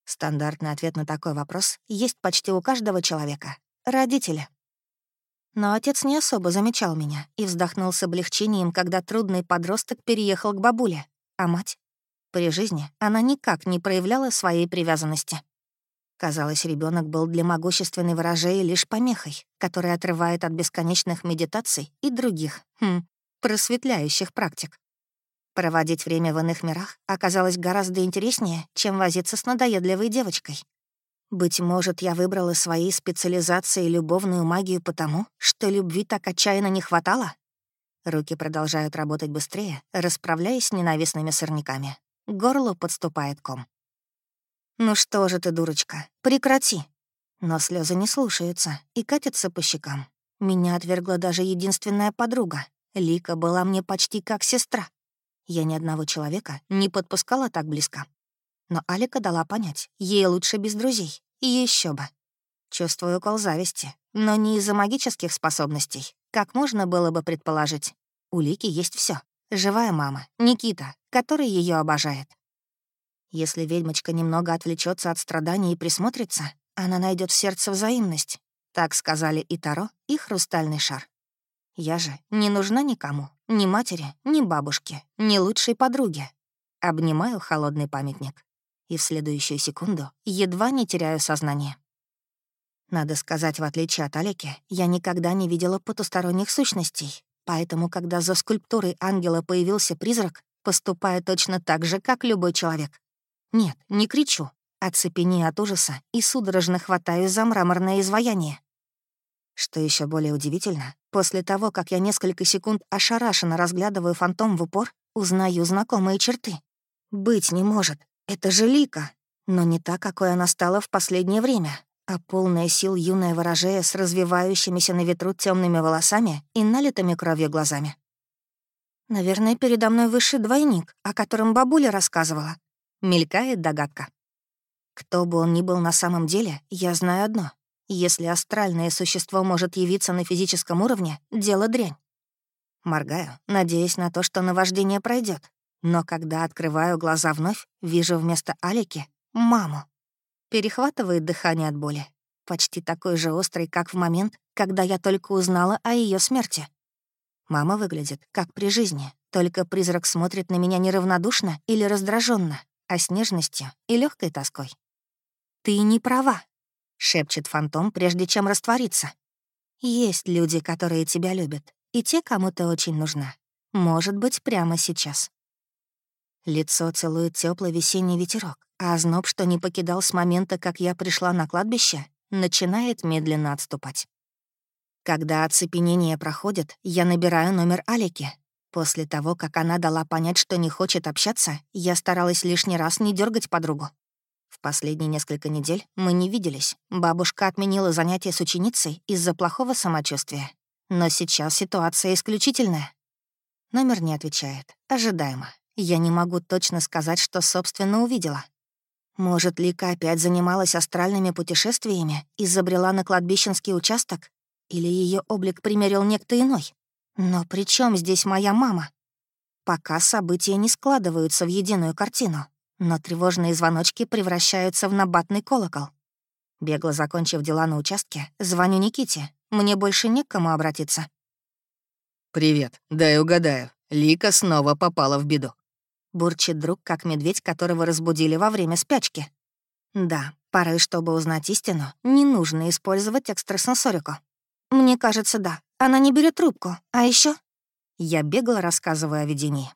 Стандартный ответ на такой вопрос есть почти у каждого человека — родители. Но отец не особо замечал меня и вздохнул с облегчением, когда трудный подросток переехал к бабуле, а мать? При жизни она никак не проявляла своей привязанности. Казалось, ребенок был для могущественной ворожеи лишь помехой, которая отрывает от бесконечных медитаций и других, хм, просветляющих практик. Проводить время в иных мирах оказалось гораздо интереснее, чем возиться с надоедливой девочкой. Быть может, я выбрала своей специализацией любовную магию потому, что любви так отчаянно не хватало? Руки продолжают работать быстрее, расправляясь с ненавистными сорняками. К горлу подступает ком. «Ну что же ты, дурочка, прекрати!» Но слезы не слушаются и катятся по щекам. Меня отвергла даже единственная подруга. Лика была мне почти как сестра. Я ни одного человека не подпускала так близко. Но Алика дала понять, ей лучше без друзей. И еще бы. Чувствую укол зависти, но не из-за магических способностей, как можно было бы предположить. У Лики есть все. Живая мама, Никита, который ее обожает. Если ведьмочка немного отвлечется от страданий и присмотрится, она найдет в сердце взаимность. Так сказали и Таро, и Хрустальный шар. Я же не нужна никому, ни матери, ни бабушке, ни лучшей подруге. Обнимаю холодный памятник. И в следующую секунду едва не теряю сознание. Надо сказать, в отличие от Алеки, я никогда не видела потусторонних сущностей. Поэтому, когда за скульптурой ангела появился призрак, поступаю точно так же, как любой человек. Нет, не кричу, оцепени от ужаса и судорожно хватаюсь за мраморное изваяние. Что еще более удивительно, после того, как я несколько секунд ошарашенно разглядываю фантом в упор, узнаю знакомые черты. Быть не может. Это же Лика. Но не та, какой она стала в последнее время, а полная сил юная ворожея с развивающимися на ветру темными волосами и налитыми кровью глазами. Наверное, передо мной высший двойник, о котором бабуля рассказывала. Мелькает догадка. Кто бы он ни был на самом деле, я знаю одно. Если астральное существо может явиться на физическом уровне, дело дрянь. Моргаю, надеясь на то, что наваждение пройдет. Но когда открываю глаза вновь, вижу вместо Алики — маму. Перехватывает дыхание от боли. Почти такой же острый, как в момент, когда я только узнала о ее смерти. Мама выглядит, как при жизни, только призрак смотрит на меня неравнодушно или раздраженно, а с нежностью и легкой тоской. «Ты не права», шепчет фантом, прежде чем раствориться. Есть люди, которые тебя любят, и те, кому ты очень нужна. Может быть, прямо сейчас. Лицо целует теплый весенний ветерок, а озноб, что не покидал с момента, как я пришла на кладбище, начинает медленно отступать. Когда оцепенение проходит, я набираю номер Алики. После того, как она дала понять, что не хочет общаться, я старалась лишний раз не дергать подругу. В последние несколько недель мы не виделись. Бабушка отменила занятия с ученицей из-за плохого самочувствия. Но сейчас ситуация исключительная. Номер не отвечает. Ожидаемо. Я не могу точно сказать, что, собственно, увидела. Может, Лика опять занималась астральными путешествиями и забрела на кладбищенский участок? Или ее облик примерил некто иной? Но при чем здесь моя мама? Пока события не складываются в единую картину но тревожные звоночки превращаются в набатный колокол. Бегло закончив дела на участке, звоню Никите. Мне больше не к кому обратиться. «Привет, дай угадаю. Лика снова попала в беду». Бурчит друг, как медведь, которого разбудили во время спячки. Да, порой, чтобы узнать истину, не нужно использовать экстрасенсорику. Мне кажется, да. Она не берет трубку. А еще Я бегло рассказываю о видении.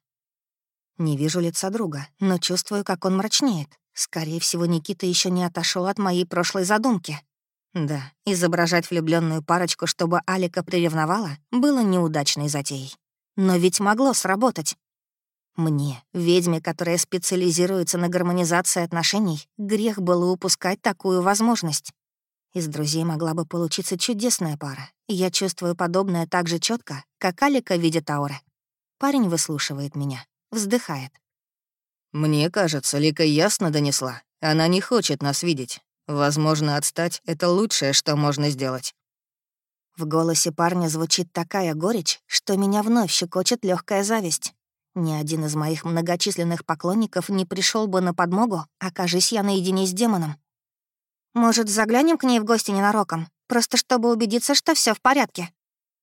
Не вижу лица друга, но чувствую, как он мрачнеет. Скорее всего, Никита еще не отошел от моей прошлой задумки. Да, изображать влюбленную парочку, чтобы Алика приревновала, было неудачной затеей. Но ведь могло сработать. Мне, ведьме, которая специализируется на гармонизации отношений, грех было упускать такую возможность. Из друзей могла бы получиться чудесная пара. Я чувствую подобное так же четко, как Алика видит ауры. Парень выслушивает меня вздыхает. «Мне кажется, Лика ясно донесла. Она не хочет нас видеть. Возможно, отстать — это лучшее, что можно сделать». В голосе парня звучит такая горечь, что меня вновь щекочет легкая зависть. Ни один из моих многочисленных поклонников не пришел бы на подмогу, окажись я наедине с демоном. «Может, заглянем к ней в гости ненароком, просто чтобы убедиться, что все в порядке?»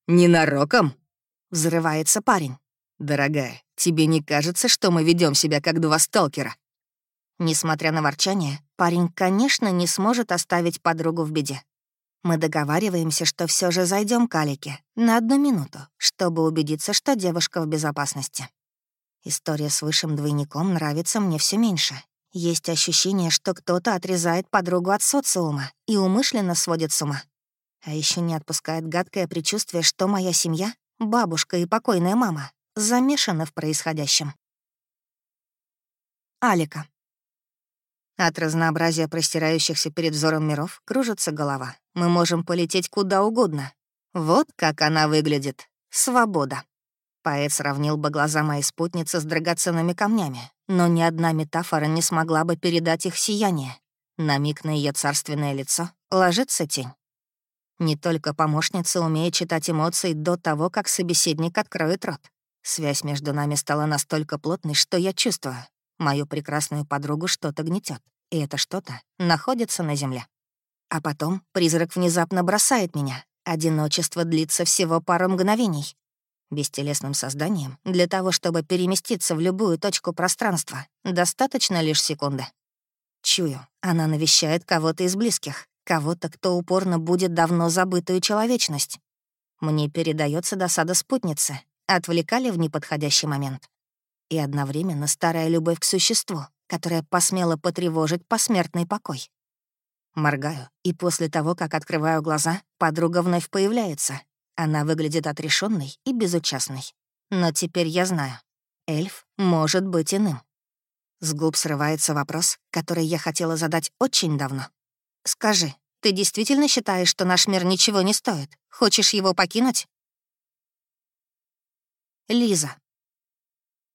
«Ненароком?» — взрывается парень. «Дорогая, тебе не кажется, что мы ведем себя как два сталкера?» Несмотря на ворчание, парень, конечно, не сможет оставить подругу в беде. Мы договариваемся, что все же зайдем к Алике на одну минуту, чтобы убедиться, что девушка в безопасности. История с высшим двойником нравится мне все меньше. Есть ощущение, что кто-то отрезает подругу от социума и умышленно сводит с ума. А еще не отпускает гадкое предчувствие, что моя семья, бабушка и покойная мама, замешана в происходящем. Алика. От разнообразия простирающихся перед взором миров кружится голова. Мы можем полететь куда угодно. Вот как она выглядит. Свобода. Поэт сравнил бы глаза моей спутницы с драгоценными камнями, но ни одна метафора не смогла бы передать их сияние. На миг на ее царственное лицо ложится тень. Не только помощница умеет читать эмоции до того, как собеседник откроет рот. Связь между нами стала настолько плотной, что я чувствую. Мою прекрасную подругу что-то гнетет, и это что-то находится на земле. А потом призрак внезапно бросает меня. Одиночество длится всего пару мгновений. Бестелесным созданием для того, чтобы переместиться в любую точку пространства, достаточно лишь секунды. Чую, она навещает кого-то из близких, кого-то, кто упорно будет давно забытую человечность. Мне передается досада спутницы, отвлекали в неподходящий момент. и одновременно старая любовь к существу, которая посмела потревожить посмертный покой. Моргаю, и после того, как открываю глаза, подруга вновь появляется. Она выглядит отрешенной и безучастной. Но теперь я знаю, эльф может быть иным. С губ срывается вопрос, который я хотела задать очень давно. «Скажи, ты действительно считаешь, что наш мир ничего не стоит? Хочешь его покинуть?» Лиза.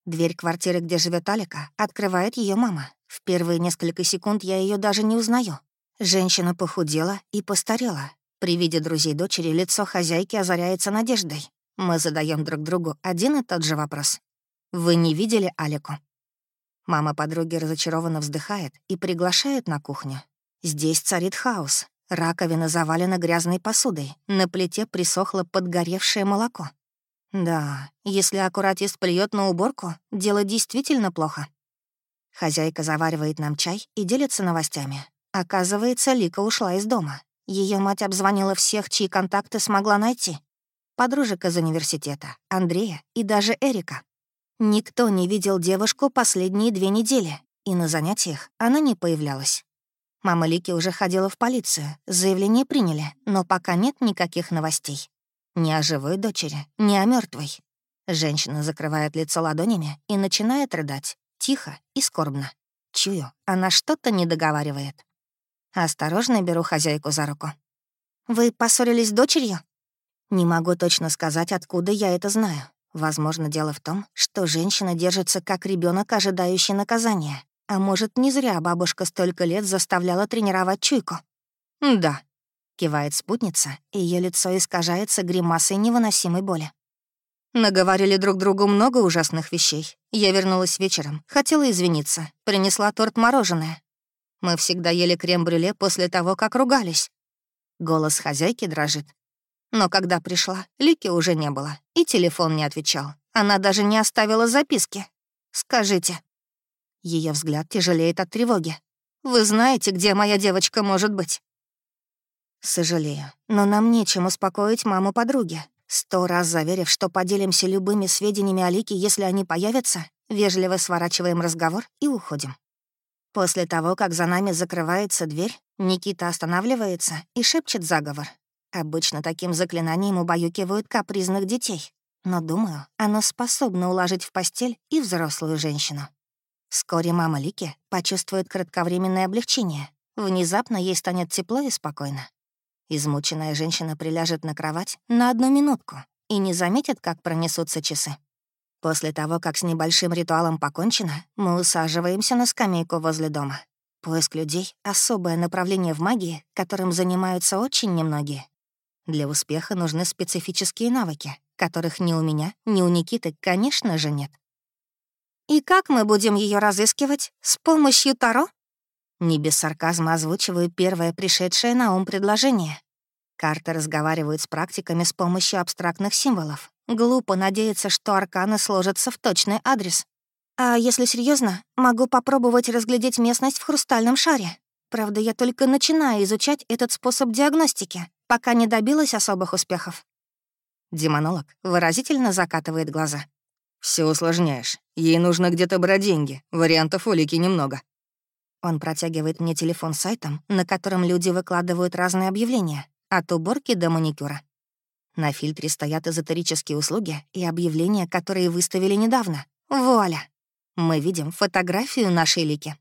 Дверь квартиры, где живет Алика, открывает ее мама. В первые несколько секунд я ее даже не узнаю. Женщина похудела и постарела. При виде друзей дочери лицо хозяйки озаряется надеждой. Мы задаем друг другу один и тот же вопрос. «Вы не видели Алику?» Мама подруги разочарованно вздыхает и приглашает на кухню. Здесь царит хаос. Раковина завалена грязной посудой. На плите присохло подгоревшее молоко. Да, если аккуратист плюет на уборку, дело действительно плохо. Хозяйка заваривает нам чай и делится новостями. Оказывается, Лика ушла из дома. Ее мать обзвонила всех, чьи контакты смогла найти. Подружек из университета, Андрея и даже Эрика. Никто не видел девушку последние две недели, и на занятиях она не появлялась. Мама Лики уже ходила в полицию, заявление приняли, но пока нет никаких новостей. Ни о живой дочери, ни о мертвой. Женщина закрывает лицо ладонями и начинает рыдать, тихо и скорбно. Чую, она что-то не договаривает. Осторожно беру хозяйку за руку. «Вы поссорились с дочерью?» Не могу точно сказать, откуда я это знаю. Возможно, дело в том, что женщина держится как ребенок, ожидающий наказания. А может, не зря бабушка столько лет заставляла тренировать чуйку. «Да», Кивает спутница, и ее лицо искажается гримасой невыносимой боли. Наговорили друг другу много ужасных вещей. Я вернулась вечером, хотела извиниться, принесла торт-мороженое. Мы всегда ели крем-брюле после того, как ругались. Голос хозяйки дрожит. Но когда пришла, Лики уже не было, и телефон не отвечал. Она даже не оставила записки. «Скажите». Ее взгляд тяжелеет от тревоги. «Вы знаете, где моя девочка может быть?» Сожалею, но нам нечем успокоить маму подруги. Сто раз заверив, что поделимся любыми сведениями о Лике, если они появятся, вежливо сворачиваем разговор и уходим. После того, как за нами закрывается дверь, Никита останавливается и шепчет заговор. Обычно таким заклинанием убаюкивают капризных детей. Но, думаю, оно способно уложить в постель и взрослую женщину. Вскоре мама Лики почувствует кратковременное облегчение. Внезапно ей станет тепло и спокойно. Измученная женщина приляжет на кровать на одну минутку и не заметит, как пронесутся часы. После того, как с небольшим ритуалом покончено, мы усаживаемся на скамейку возле дома. Поиск людей — особое направление в магии, которым занимаются очень немногие. Для успеха нужны специфические навыки, которых ни у меня, ни у Никиты, конечно же, нет. «И как мы будем ее разыскивать? С помощью Таро?» Не без сарказма озвучиваю первое пришедшее на ум предложение. Карты разговаривают с практиками с помощью абстрактных символов. Глупо надеяться, что арканы сложатся в точный адрес. А если серьезно, могу попробовать разглядеть местность в хрустальном шаре. Правда, я только начинаю изучать этот способ диагностики, пока не добилась особых успехов. Демонолог выразительно закатывает глаза. Все усложняешь. Ей нужно где-то брать деньги. Вариантов улики немного. Он протягивает мне телефон с сайтом, на котором люди выкладывают разные объявления, от уборки до маникюра. На фильтре стоят эзотерические услуги и объявления, которые выставили недавно. Вуаля! Мы видим фотографию нашей Лики.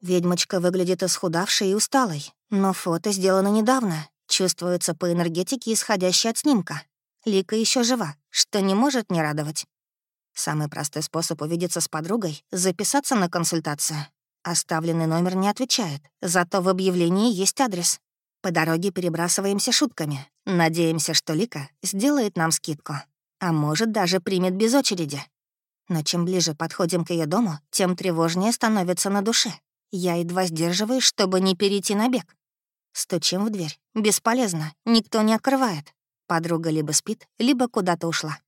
Ведьмочка выглядит исхудавшей и усталой, но фото сделано недавно. Чувствуется по энергетике, исходящей от снимка. Лика еще жива, что не может не радовать. Самый простой способ увидеться с подругой — записаться на консультацию. Оставленный номер не отвечает, зато в объявлении есть адрес. По дороге перебрасываемся шутками. Надеемся, что Лика сделает нам скидку. А может, даже примет без очереди. Но чем ближе подходим к ее дому, тем тревожнее становится на душе. Я едва сдерживаюсь, чтобы не перейти на бег. Стучим в дверь. Бесполезно, никто не открывает. Подруга либо спит, либо куда-то ушла.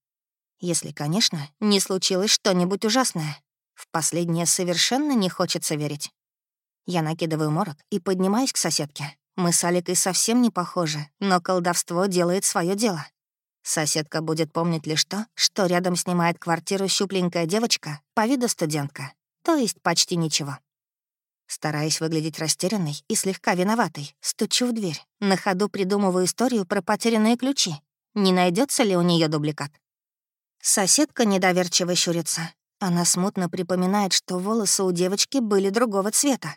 Если, конечно, не случилось что-нибудь ужасное. В последнее совершенно не хочется верить. Я накидываю морок и поднимаюсь к соседке. Мы с Аликой совсем не похожи, но колдовство делает свое дело. Соседка будет помнить лишь то, что рядом снимает квартиру щупленькая девочка, по виду студентка, то есть почти ничего. Стараясь выглядеть растерянной и слегка виноватой, стучу в дверь, на ходу придумываю историю про потерянные ключи. Не найдется ли у нее дубликат? Соседка недоверчиво щурится. Она смутно припоминает, что волосы у девочки были другого цвета.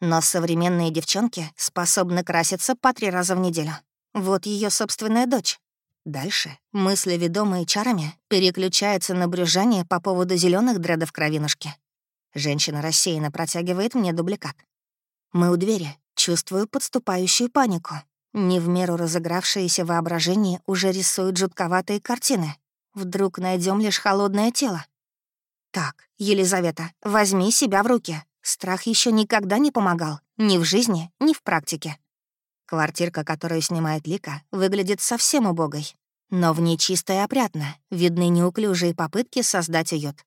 Но современные девчонки способны краситься по три раза в неделю. Вот ее собственная дочь. Дальше мысли, ведомые чарами, переключаются на брюзжание по поводу зеленых дредов кровинушки. Женщина рассеянно протягивает мне дубликат. Мы у двери, чувствую подступающую панику. Не в меру разыгравшееся воображение уже рисуют жутковатые картины. Вдруг найдем лишь холодное тело. Так, Елизавета, возьми себя в руки. Страх еще никогда не помогал. Ни в жизни, ни в практике. Квартирка, которую снимает Лика, выглядит совсем убогой. Но в ней чисто и опрятно, видны неуклюжие попытки создать уют.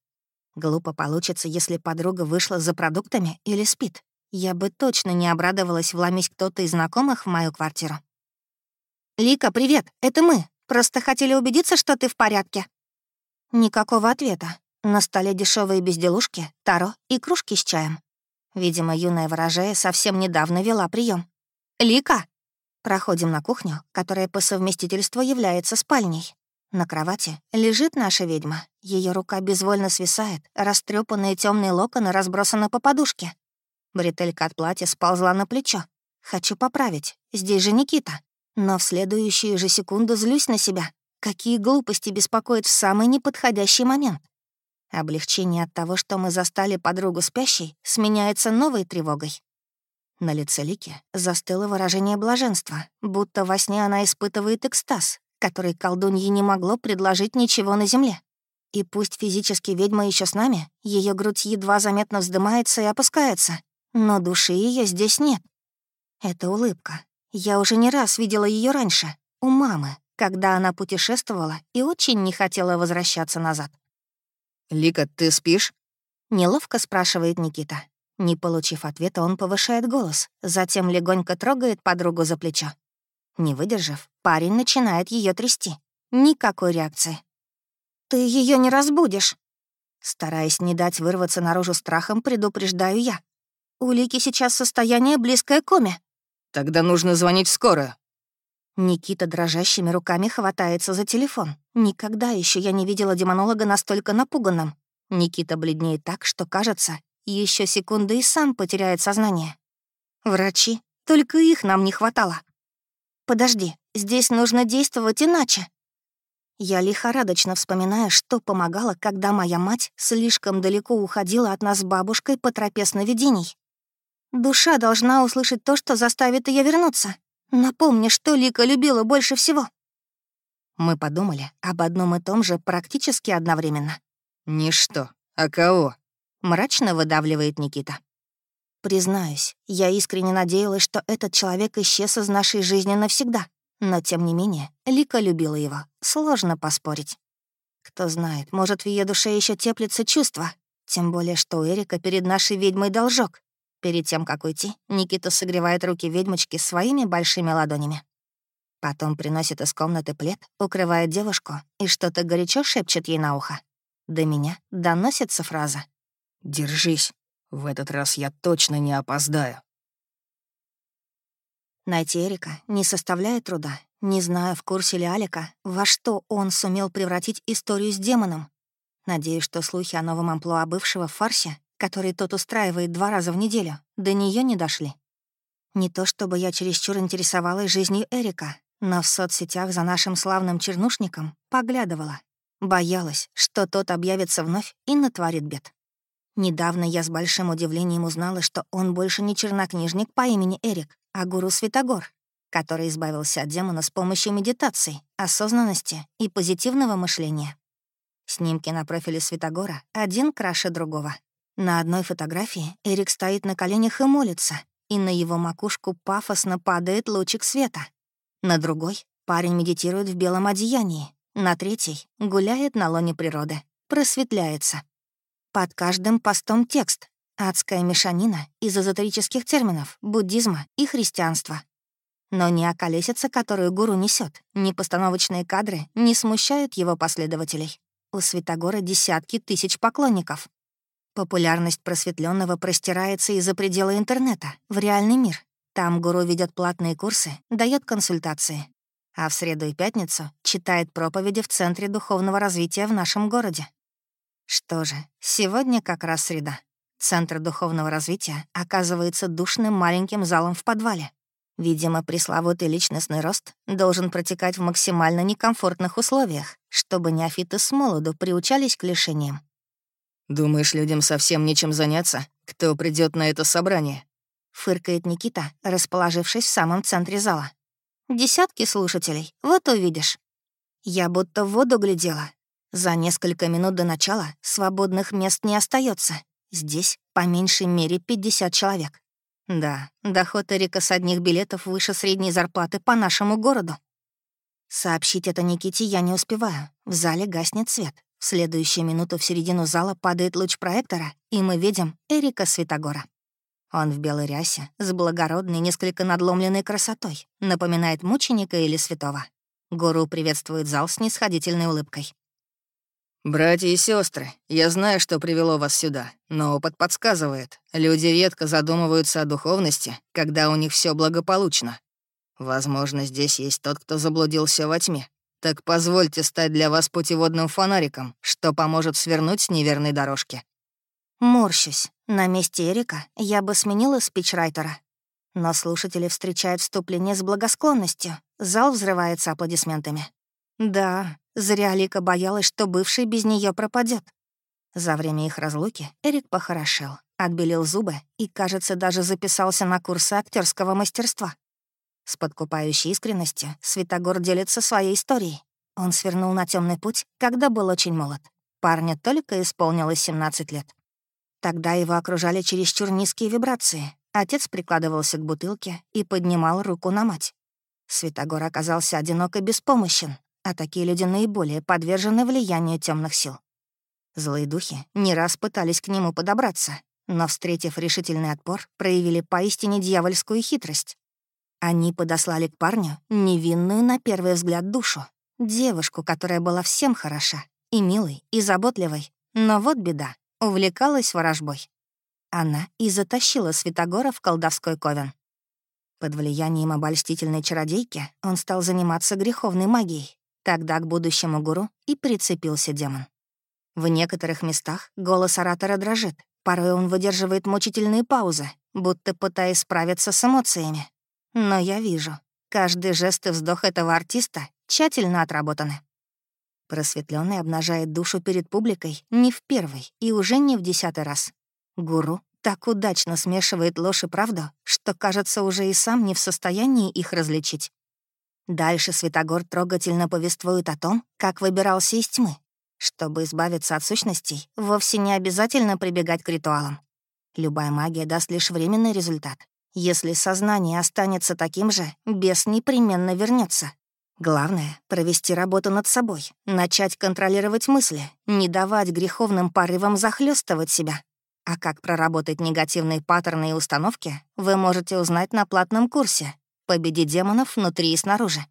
Глупо получится, если подруга вышла за продуктами или спит. Я бы точно не обрадовалась, вломись кто-то из знакомых в мою квартиру. «Лика, привет, это мы. Просто хотели убедиться, что ты в порядке». Никакого ответа. На столе дешевые безделушки, таро и кружки с чаем. Видимо, юная ворожея совсем недавно вела прием. «Лика!» Проходим на кухню, которая по совместительству является спальней. На кровати лежит наша ведьма. Ее рука безвольно свисает, растрепанные темные локоны разбросаны по подушке. Бретелька от платья сползла на плечо. Хочу поправить, здесь же Никита. Но в следующую же секунду злюсь на себя. Какие глупости беспокоят в самый неподходящий момент. Облегчение от того, что мы застали подругу спящей, сменяется новой тревогой. На лице Лики застыло выражение блаженства, будто во сне она испытывает экстаз, который колдунье не могло предложить ничего на земле. И пусть физически ведьма еще с нами, ее грудь едва заметно вздымается и опускается, но души ее здесь нет. Это улыбка. Я уже не раз видела ее раньше, у мамы, когда она путешествовала и очень не хотела возвращаться назад. «Лика, ты спишь?» — неловко спрашивает Никита. Не получив ответа, он повышает голос, затем легонько трогает подругу за плечо. Не выдержав, парень начинает ее трясти. Никакой реакции. «Ты ее не разбудишь!» Стараясь не дать вырваться наружу страхом, предупреждаю я. У Лики сейчас состояние близкое к коме. «Тогда нужно звонить в скорую». Никита дрожащими руками хватается за телефон. Никогда еще я не видела демонолога настолько напуганным. Никита бледнеет так, что, кажется, еще секунды и сам потеряет сознание. Врачи, только их нам не хватало. Подожди, здесь нужно действовать иначе. Я лихорадочно вспоминаю, что помогало, когда моя мать слишком далеко уходила от нас с бабушкой по тропе сновидений. Душа должна услышать то, что заставит ее вернуться. Напомни, что Лика любила больше всего. Мы подумали об одном и том же практически одновременно. «Ничто. А кого?» — мрачно выдавливает Никита. Признаюсь, я искренне надеялась, что этот человек исчез из нашей жизни навсегда. Но, тем не менее, Лика любила его. Сложно поспорить. Кто знает, может, в ее душе еще теплится чувство. Тем более, что у Эрика перед нашей ведьмой должок. Перед тем, как уйти, Никита согревает руки ведьмочки своими большими ладонями. Потом приносит из комнаты плед, укрывает девушку и что-то горячо шепчет ей на ухо. До меня доносится фраза. «Держись, в этот раз я точно не опоздаю». Найти Эрика не составляет труда. Не знаю, в курсе ли Алика, во что он сумел превратить историю с демоном. Надеюсь, что слухи о новом амплуа бывшего в фарсе который тот устраивает два раза в неделю, до нее не дошли. Не то чтобы я чересчур интересовалась жизнью Эрика, но в соцсетях за нашим славным чернушником поглядывала. Боялась, что тот объявится вновь и натворит бед. Недавно я с большим удивлением узнала, что он больше не чернокнижник по имени Эрик, а гуру Святогор, который избавился от демона с помощью медитации, осознанности и позитивного мышления. Снимки на профиле Святогора один краше другого. На одной фотографии Эрик стоит на коленях и молится, и на его макушку пафосно падает лучик света. На другой парень медитирует в белом одеянии. На третьей гуляет на лоне природы, просветляется. Под каждым постом текст — адская мешанина из эзотерических терминов, буддизма и христианства. Но ни околесица, которую гуру несет, ни постановочные кадры не смущают его последователей. У Святогора десятки тысяч поклонников. Популярность просветленного простирается из-за пределы интернета, в реальный мир. Там гуру ведет платные курсы, дает консультации. А в среду и пятницу читает проповеди в Центре духовного развития в нашем городе. Что же, сегодня как раз среда. Центр духовного развития оказывается душным маленьким залом в подвале. Видимо, пресловутый личностный рост должен протекать в максимально некомфортных условиях, чтобы неофиты с молоду приучались к лишениям. «Думаешь, людям совсем нечем заняться? Кто придет на это собрание?» — фыркает Никита, расположившись в самом центре зала. «Десятки слушателей, вот увидишь». Я будто в воду глядела. За несколько минут до начала свободных мест не остается. Здесь по меньшей мере 50 человек. Да, доход Эрика с одних билетов выше средней зарплаты по нашему городу. Сообщить это Никите я не успеваю. В зале гаснет свет. В следующую минуту в середину зала падает луч проектора, и мы видим Эрика Светогора. Он в белой рясе, с благородной, несколько надломленной красотой, напоминает мученика или святого. Гуру приветствует зал с нисходительной улыбкой. «Братья и сестры, я знаю, что привело вас сюда, но опыт подсказывает. Люди редко задумываются о духовности, когда у них все благополучно. Возможно, здесь есть тот, кто заблудился во тьме. Так позвольте стать для вас путеводным фонариком, что поможет свернуть с неверной дорожки». Морщусь. На месте Эрика я бы сменила спичрайтера. Но слушатели встречают вступление с благосклонностью. Зал взрывается аплодисментами. Да, Зря Лика боялась, что бывший без нее пропадет. За время их разлуки Эрик похорошел, отбелил зубы и, кажется, даже записался на курсы актерского мастерства. С подкупающей искренностью Святогор делится своей историей. Он свернул на темный путь, когда был очень молод. Парню только исполнилось 17 лет. Тогда его окружали чересчур низкие вибрации. Отец прикладывался к бутылке и поднимал руку на мать. Святогор оказался одинок и беспомощен, а такие люди наиболее подвержены влиянию темных сил. Злые духи не раз пытались к нему подобраться, но, встретив решительный отпор, проявили поистине дьявольскую хитрость. Они подослали к парню невинную на первый взгляд душу, девушку, которая была всем хороша, и милой, и заботливой. Но вот беда, увлекалась ворожбой. Она и затащила Святогора в колдовской ковен. Под влиянием обольстительной чародейки он стал заниматься греховной магией, Тогда к будущему гуру и прицепился демон. В некоторых местах голос оратора дрожит, порой он выдерживает мучительные паузы, будто пытаясь справиться с эмоциями. Но я вижу, каждый жест и вздох этого артиста тщательно отработаны. Просветленный обнажает душу перед публикой не в первый и уже не в десятый раз. Гуру так удачно смешивает ложь и правду, что, кажется, уже и сам не в состоянии их различить. Дальше Святогор трогательно повествует о том, как выбирался из тьмы. Чтобы избавиться от сущностей, вовсе не обязательно прибегать к ритуалам. Любая магия даст лишь временный результат. Если сознание останется таким же, бес непременно вернется. Главное — провести работу над собой, начать контролировать мысли, не давать греховным порывам захлестывать себя. А как проработать негативные паттерны и установки, вы можете узнать на платном курсе победить демонов внутри и снаружи.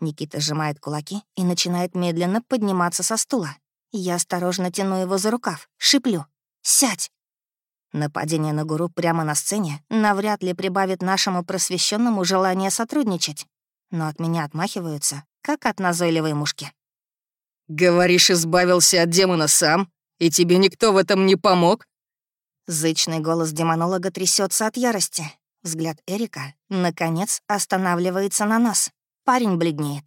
Никита сжимает кулаки и начинает медленно подниматься со стула. Я осторожно тяну его за рукав, шиплю. «Сядь!» Нападение на гуру прямо на сцене навряд ли прибавит нашему просвещенному желание сотрудничать. Но от меня отмахиваются, как от назойливой мушки. «Говоришь, избавился от демона сам? И тебе никто в этом не помог?» Зычный голос демонолога трясется от ярости. Взгляд Эрика, наконец, останавливается на нас. Парень бледнеет.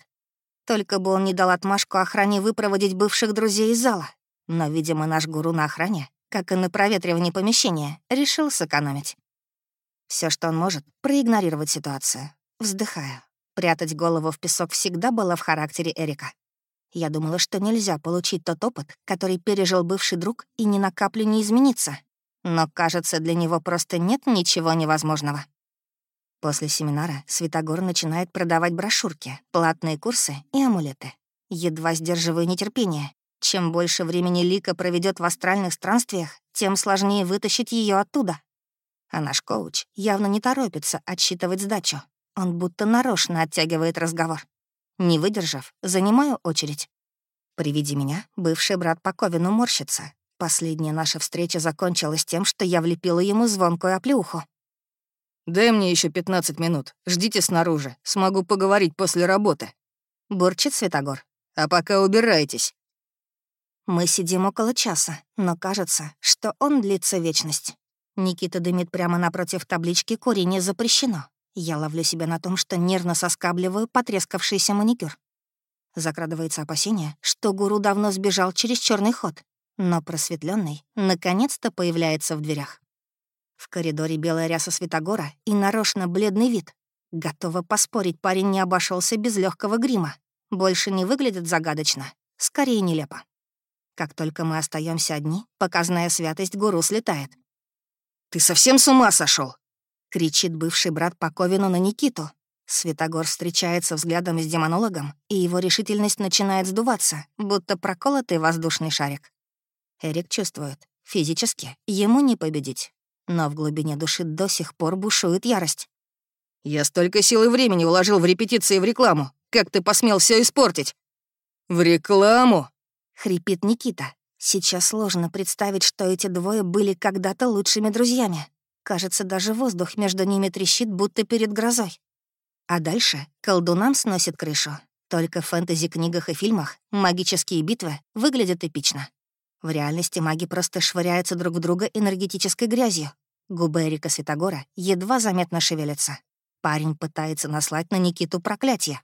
Только бы он не дал отмашку охране выпроводить бывших друзей из зала. Но, видимо, наш гуру на охране, как и на проветривании помещения, решил сэкономить. Все, что он может, проигнорировать ситуацию. Вздыхая. Прятать голову в песок всегда было в характере Эрика. Я думала, что нельзя получить тот опыт, который пережил бывший друг, и ни на каплю не измениться, но, кажется, для него просто нет ничего невозможного. После семинара Святогор начинает продавать брошюрки, платные курсы и амулеты. Едва сдерживаю нетерпение. Чем больше времени Лика проведет в астральных странствиях, тем сложнее вытащить ее оттуда. А наш коуч явно не торопится отсчитывать сдачу. Он будто нарочно оттягивает разговор. Не выдержав, занимаю очередь. При виде меня бывший брат по Ковину морщится. Последняя наша встреча закончилась тем, что я влепила ему звонкую оплеуху. «Дай мне еще 15 минут. Ждите снаружи. Смогу поговорить после работы». Бурчит Светогор. «А пока убирайтесь». Мы сидим около часа, но кажется, что он длится вечность. Никита дымит прямо напротив таблички «Курение запрещено». Я ловлю себя на том, что нервно соскабливаю потрескавшийся маникюр. Закрадывается опасение, что гуру давно сбежал через черный ход, но просветленный наконец-то появляется в дверях. В коридоре белая ряса Светогора и нарочно бледный вид. Готова поспорить, парень не обошелся без легкого грима. Больше не выглядит загадочно, скорее нелепо. Как только мы остаемся одни, показная святость гуру слетает. «Ты совсем с ума сошел? кричит бывший брат Паковину на Никиту. Светогор встречается взглядом с демонологом, и его решительность начинает сдуваться, будто проколотый воздушный шарик. Эрик чувствует, физически ему не победить но в глубине души до сих пор бушует ярость. «Я столько сил и времени вложил в репетиции и в рекламу. Как ты посмел все испортить?» «В рекламу?» — хрипит Никита. Сейчас сложно представить, что эти двое были когда-то лучшими друзьями. Кажется, даже воздух между ними трещит, будто перед грозой. А дальше колдунам сносит крышу. Только в фэнтези-книгах и фильмах магические битвы выглядят эпично. В реальности маги просто швыряются друг в друга энергетической грязью. Губы Эрика Святогора едва заметно шевелятся. Парень пытается наслать на Никиту проклятие.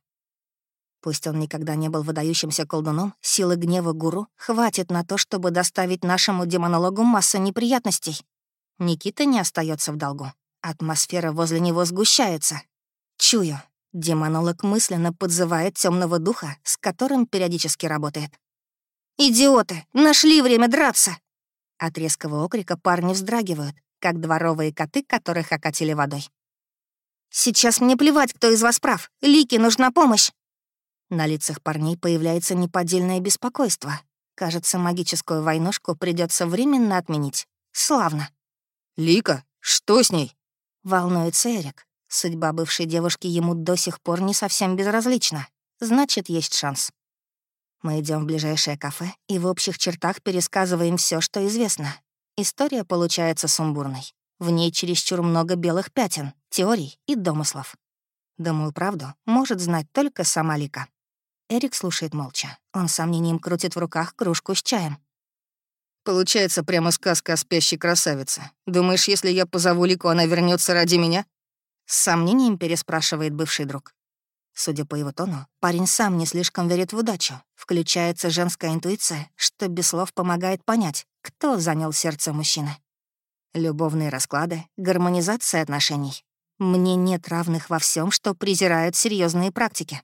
Пусть он никогда не был выдающимся колдуном, силы гнева гуру хватит на то, чтобы доставить нашему демонологу массу неприятностей. Никита не остается в долгу. Атмосфера возле него сгущается. Чую, демонолог мысленно подзывает темного духа, с которым периодически работает. «Идиоты! Нашли время драться!» От резкого окрика парни вздрагивают, как дворовые коты, которых окатили водой. «Сейчас мне плевать, кто из вас прав. Лике нужна помощь!» На лицах парней появляется неподдельное беспокойство. Кажется, магическую войнушку придется временно отменить. Славно. «Лика, что с ней?» Волнуется Эрик. Судьба бывшей девушки ему до сих пор не совсем безразлична. Значит, есть шанс. Мы идем в ближайшее кафе и в общих чертах пересказываем все, что известно. История получается сумбурной. В ней чересчур много белых пятен, теорий и домыслов. Думаю, правду может знать только сама Лика. Эрик слушает молча. Он с сомнением крутит в руках кружку с чаем. Получается прямо сказка о спящей красавице. Думаешь, если я позову Лику, она вернется ради меня? С сомнением переспрашивает бывший друг. Судя по его тону, парень сам не слишком верит в удачу. Включается женская интуиция, что без слов помогает понять, кто занял сердце мужчины. Любовные расклады, гармонизация отношений. Мне нет равных во всем, что презирают серьезные практики.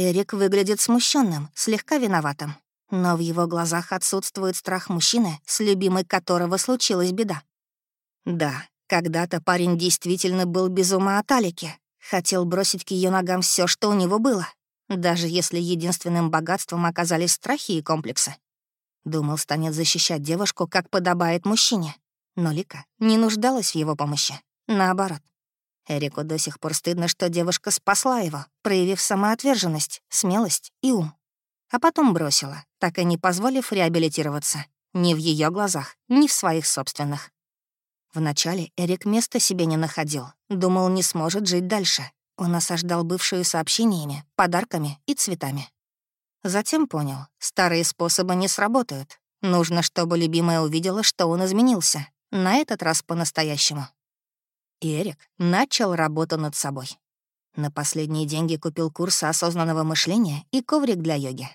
Эрик выглядит смущенным, слегка виноватым. Но в его глазах отсутствует страх мужчины, с любимой которого случилась беда. Да, когда-то парень действительно был без ума от Алики, Хотел бросить к ее ногам все, что у него было, даже если единственным богатством оказались страхи и комплексы. Думал, станет защищать девушку, как подобает мужчине. Но Лика не нуждалась в его помощи. Наоборот. Эрику до сих пор стыдно, что девушка спасла его, проявив самоотверженность, смелость и ум. А потом бросила, так и не позволив реабилитироваться. Ни в ее глазах, ни в своих собственных. Вначале Эрик места себе не находил, думал, не сможет жить дальше. Он осаждал бывшую сообщениями, подарками и цветами. Затем понял, старые способы не сработают. Нужно, чтобы любимая увидела, что он изменился. На этот раз по-настоящему. Эрик начал работу над собой. На последние деньги купил курсы осознанного мышления и коврик для йоги.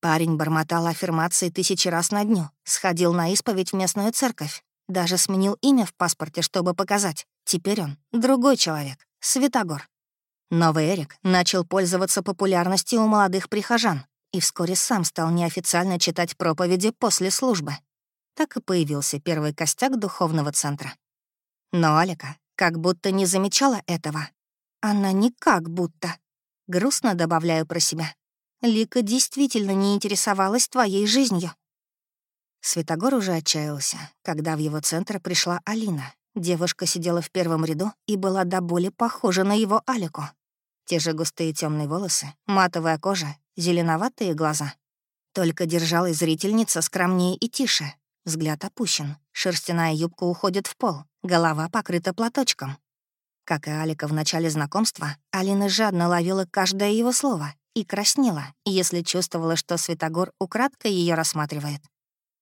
Парень бормотал аффирмации тысячи раз на дню, сходил на исповедь в местную церковь, даже сменил имя в паспорте, чтобы показать. Теперь он другой человек, Светогор. Новый Эрик начал пользоваться популярностью у молодых прихожан и вскоре сам стал неофициально читать проповеди после службы. Так и появился первый костяк духовного центра. Но Алика как будто не замечала этого. Она не как будто. Грустно добавляю про себя. Лика действительно не интересовалась твоей жизнью. Светогор уже отчаялся, когда в его центр пришла Алина. Девушка сидела в первом ряду и была до боли похожа на его Алику. Те же густые темные волосы, матовая кожа, зеленоватые глаза. Только держалась зрительница скромнее и тише. Взгляд опущен, шерстяная юбка уходит в пол, голова покрыта платочком. Как и Алика в начале знакомства, Алина жадно ловила каждое его слово и краснела, если чувствовала, что Святогор украдкой ее рассматривает.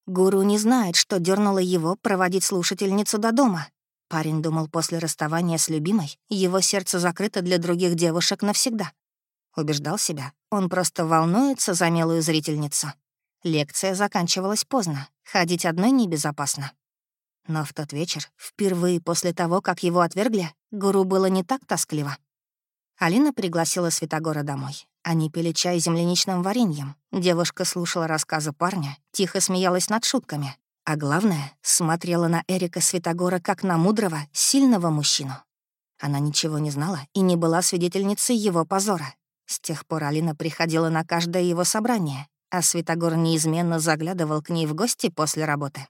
Гуру не знает, что дернуло его проводить слушательницу до дома. Парень думал, после расставания с любимой его сердце закрыто для других девушек навсегда. Убеждал себя, он просто волнуется за милую зрительницу. Лекция заканчивалась поздно, ходить одной небезопасно. Но в тот вечер, впервые после того, как его отвергли, гуру было не так тоскливо. Алина пригласила Святогора домой. Они пили чай с земляничным вареньем. Девушка слушала рассказы парня, тихо смеялась над шутками. А главное, смотрела на Эрика Святогора как на мудрого, сильного мужчину. Она ничего не знала и не была свидетельницей его позора. С тех пор Алина приходила на каждое его собрание, а Святогор неизменно заглядывал к ней в гости после работы.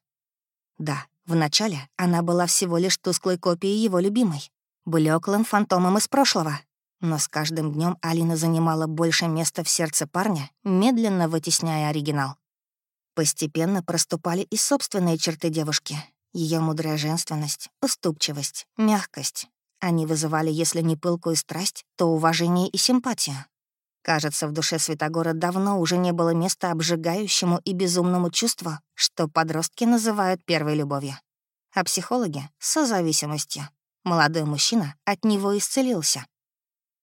Да, вначале она была всего лишь тусклой копией его любимой, блеклым фантомом из прошлого. Но с каждым днем Алина занимала больше места в сердце парня, медленно вытесняя оригинал. Постепенно проступали и собственные черты девушки. Ее мудрая женственность, уступчивость, мягкость, они вызывали, если не пылкую страсть, то уважение и симпатию. Кажется, в душе Святогора давно уже не было места обжигающему и безумному чувству, что подростки называют первой любовью. А психологи — созависимостью. Молодой мужчина от него исцелился.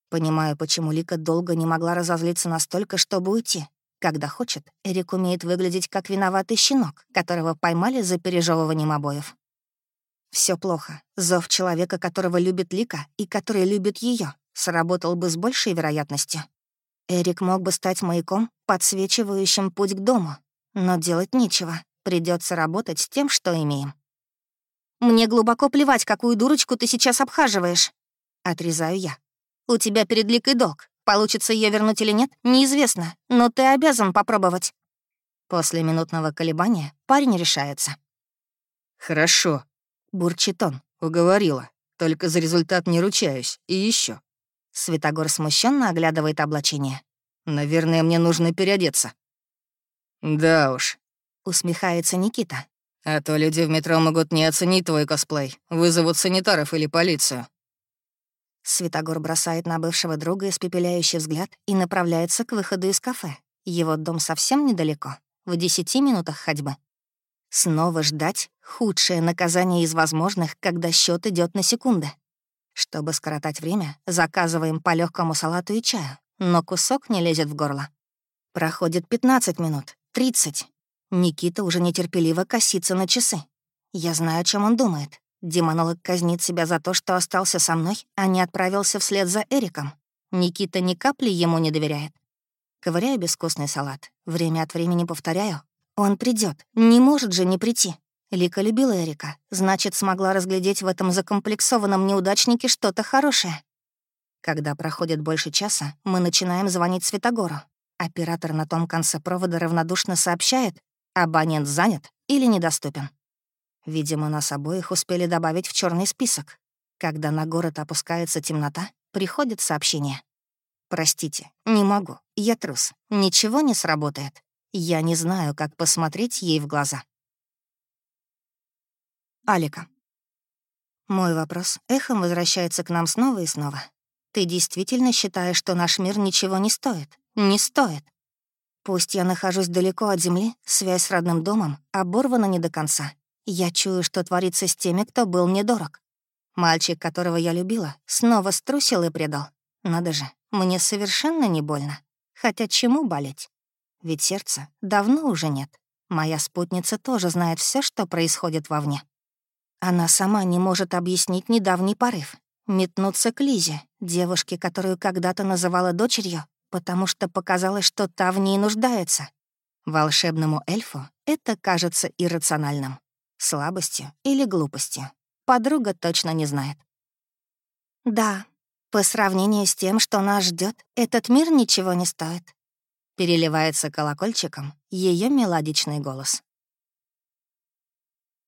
Понимаю, почему Лика долго не могла разозлиться настолько, чтобы уйти. Когда хочет, Эрик умеет выглядеть как виноватый щенок, которого поймали за пережевыванием обоев. Все плохо. Зов человека, которого любит Лика и который любит ее, сработал бы с большей вероятностью. Эрик мог бы стать маяком, подсвечивающим путь к дому. Но делать нечего. Придется работать с тем, что имеем. «Мне глубоко плевать, какую дурочку ты сейчас обхаживаешь», — отрезаю я. «У тебя перед Ликой долг. Получится ее вернуть или нет, неизвестно, но ты обязан попробовать». После минутного колебания парень решается. «Хорошо», бурчит он. «Уговорила. Только за результат не ручаюсь. И еще. Светогор смущенно оглядывает облачение. «Наверное, мне нужно переодеться». «Да уж», — усмехается Никита. «А то люди в метро могут не оценить твой косплей, вызовут санитаров или полицию». Светогор бросает на бывшего друга испепеляющий взгляд и направляется к выходу из кафе. Его дом совсем недалеко, в десяти минутах ходьбы. Снова ждать — худшее наказание из возможных, когда счет идет на секунды. Чтобы скоротать время, заказываем по легкому салату и чаю, но кусок не лезет в горло. Проходит 15 минут, 30. Никита уже нетерпеливо косится на часы. Я знаю, о чем он думает. Демонолог казнит себя за то, что остался со мной, а не отправился вслед за Эриком. Никита ни капли ему не доверяет. Ковыряю безвкусный салат. Время от времени повторяю, он придет, не может же не прийти. Лика любила Эрика, значит, смогла разглядеть в этом закомплексованном неудачнике что-то хорошее. Когда проходит больше часа, мы начинаем звонить Светогору. Оператор на том конце провода равнодушно сообщает, абонент занят или недоступен. Видимо, нас обоих успели добавить в черный список. Когда на город опускается темнота, приходит сообщение. «Простите, не могу, я трус, ничего не сработает». Я не знаю, как посмотреть ей в глаза. Алика. Мой вопрос эхом возвращается к нам снова и снова. Ты действительно считаешь, что наш мир ничего не стоит? Не стоит. Пусть я нахожусь далеко от земли, связь с родным домом оборвана не до конца. Я чую, что творится с теми, кто был мне дорог. Мальчик, которого я любила, снова струсил и предал. Надо же, мне совершенно не больно. Хотя чему болеть? Ведь сердца давно уже нет. Моя спутница тоже знает все, что происходит вовне. Она сама не может объяснить недавний порыв. Метнуться к Лизе, девушке, которую когда-то называла дочерью, потому что показалось, что та в ней нуждается. Волшебному эльфу это кажется иррациональным. Слабостью или глупостью. Подруга точно не знает. Да, по сравнению с тем, что нас ждет, этот мир ничего не стоит переливается колокольчиком ее мелодичный голос.